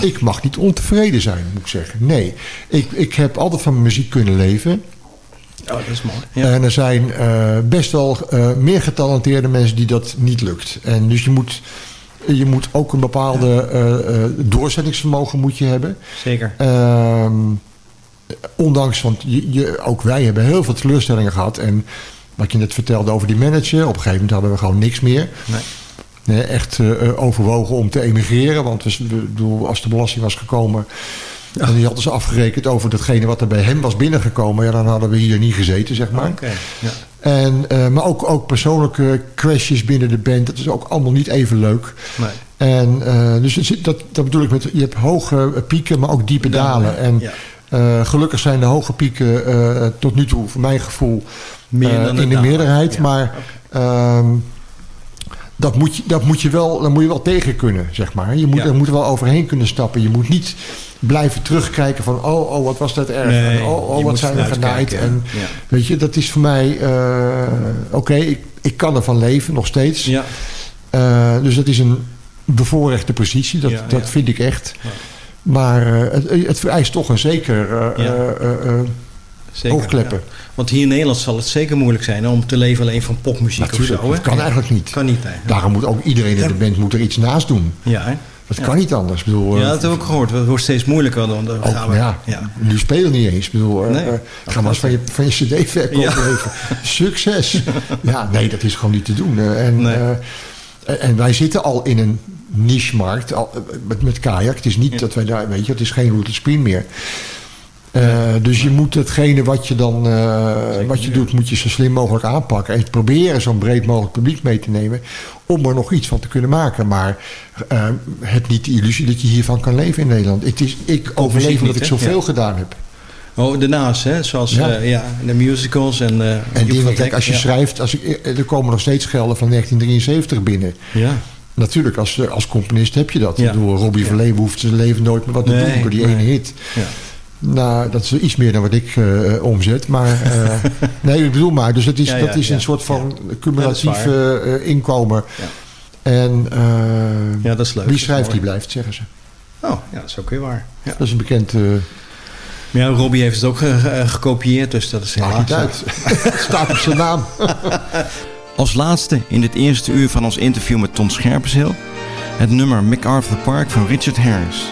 S7: Ik mag niet ontevreden zijn, moet ik zeggen. Nee, ik, ik heb altijd van mijn muziek kunnen leven.
S10: Oh, dat is mooi. Ja.
S7: En er zijn eh, best wel eh, meer getalenteerde mensen die dat niet lukt. En dus je moet, je moet ook een bepaalde eh, doorzettingsvermogen moet je hebben.
S10: Zeker.
S7: Ehm, ondanks, want je, je, ook wij hebben heel veel teleurstellingen gehad. En wat je net vertelde over die manager. Op een gegeven moment hadden we gewoon niks meer.
S10: Nee.
S7: Echt eh, eh, overwogen om te emigreren. Want dus, we- bedoel, als de belasting was gekomen... en die hadden ze afgerekend over datgene wat er bij hem was binnengekomen... Ja, dan hadden we hier niet gezeten, zeg maar.
S10: Ja.
S7: En, eh, maar ook, ook persoonlijke crashes binnen de band. Dat is ook allemaal niet even leuk.
S10: Nee.
S7: En dus zit- dat, dat bedoel ik met... Je hebt hoge pieken, maar ook diepe dalen. En
S10: Ja.
S7: gelukkig zijn de hoge pieken tot nu toe, voor mijn gevoel...
S10: Meer dan
S7: in de meerderheid. Maar dat, moet je, dat moet je wel, daar moet je wel tegen kunnen, zeg maar. Je moet,
S10: Ja.
S7: er moet wel overheen kunnen stappen. Je moet niet blijven terugkijken van... oh, oh wat was dat erg.
S10: Nee,
S7: en, oh, oh wat zijn we genaaid.
S10: kijken,
S7: En,
S10: ja.
S7: Weet je, dat is voor mij... eh, Oké, ik, ik kan ervan leven, nog steeds.
S10: Ja.
S7: Eh, dus dat is een bevoorrechte positie. Dat,
S10: Ja,
S7: dat vind ik echt. Maar eh, het, het vereist toch een zeker
S10: Zeker.
S7: oogkleppen.
S10: ja. Want hier in Nederland zal het zeker moeilijk zijn om te leven alleen van popmuziek
S7: Natuurlijk,
S10: of zo. hè?
S7: dat kan eigenlijk niet.
S10: Kan niet, hè?
S7: Daarom moet ook iedereen in de band moet er iets naast doen.
S10: Ja, hè?
S7: Dat kan niet anders. Ik bedoel,
S10: ja,
S7: eh,
S10: dat heb ik ook gehoord. Het wordt steeds moeilijker. Dan, dan
S7: ook,
S10: gaan we,
S7: ja,
S10: ja.
S7: Nu spelen niet eens. Ik bedoel, eh,
S10: Nee.
S7: eh, ga maar eens van je, van je cd-verkoop
S10: Ja.
S7: leven. Succes. ja, nee, dat is gewoon niet te doen. En,
S10: Nee.
S7: en wij zitten al in een niche-markt met, met kajak. Het is niet dat wij daar, weet je, het is geen route spin meer. Eh, dus je moet hetgene wat je dan eh, wat je doet, moet je zo slim mogelijk aanpakken. En proberen zo'n breed mogelijk publiek mee te nemen. Om er nog iets van te kunnen maken. Maar eh, heb niet de illusie dat je hiervan kan leven in Nederland. Het is, ik overleef omdat ik zoveel
S10: Ja.
S7: gedaan heb.
S10: Oh, daarnaast, hè? Zoals
S7: Ja.
S10: ja. ja, de musicals en... eh,
S7: En dingen, kijk, als je
S10: ja.
S7: schrijft, als ik, er komen nog steeds gelden van 1973 binnen.
S10: Ja.
S7: Natuurlijk, als, als componist heb je dat.
S10: Ja.
S7: Door Robbie van Leeuwen hoeft zijn leven nooit meer wat te
S10: Nee,
S7: doen door die
S10: nee.
S7: ene hit.
S10: Ja.
S7: Nou, dat is iets meer dan wat ik eh, omzet. Maar eh, nee, ik bedoel maar. Dus het is,
S10: Ja, ja,
S7: dat is
S10: ja.
S7: een soort van cumulatief
S10: dat
S7: eh, inkomen.
S10: Ja.
S7: En eh,
S10: Ja, dat is leuk.
S7: wie
S10: Dat
S7: schrijft, die blijft, zeggen ze.
S10: Oh, ja, dat is ook weer waar. Ja.
S7: Dat is een bekend... eh
S10: Maar ja, Robbie heeft het ook eh, eh, gekopieerd, dus dat is
S7: maakt
S10: helaas...
S7: niet uit. Het staat op zijn naam.
S6: Als laatste in dit eerste uur van ons interview met Ton Scherpenzeel... het nummer MacArthur Park van Richard Harris.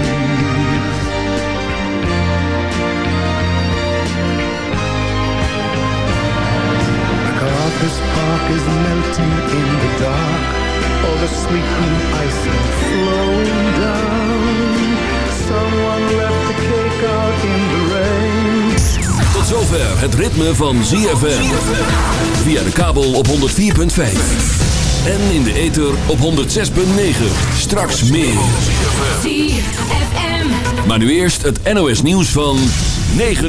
S11: MacArthur's Park is melting in the dark. All the sweet green icing flowing down. Someone left the cake out in the rain.
S4: Tot zover het ritme van ZFM. Via de kabel op 104.5. En in de ether op 106.9. Straks meer.
S12: ZFM.
S4: Maar nu eerst het NOS nieuws van 9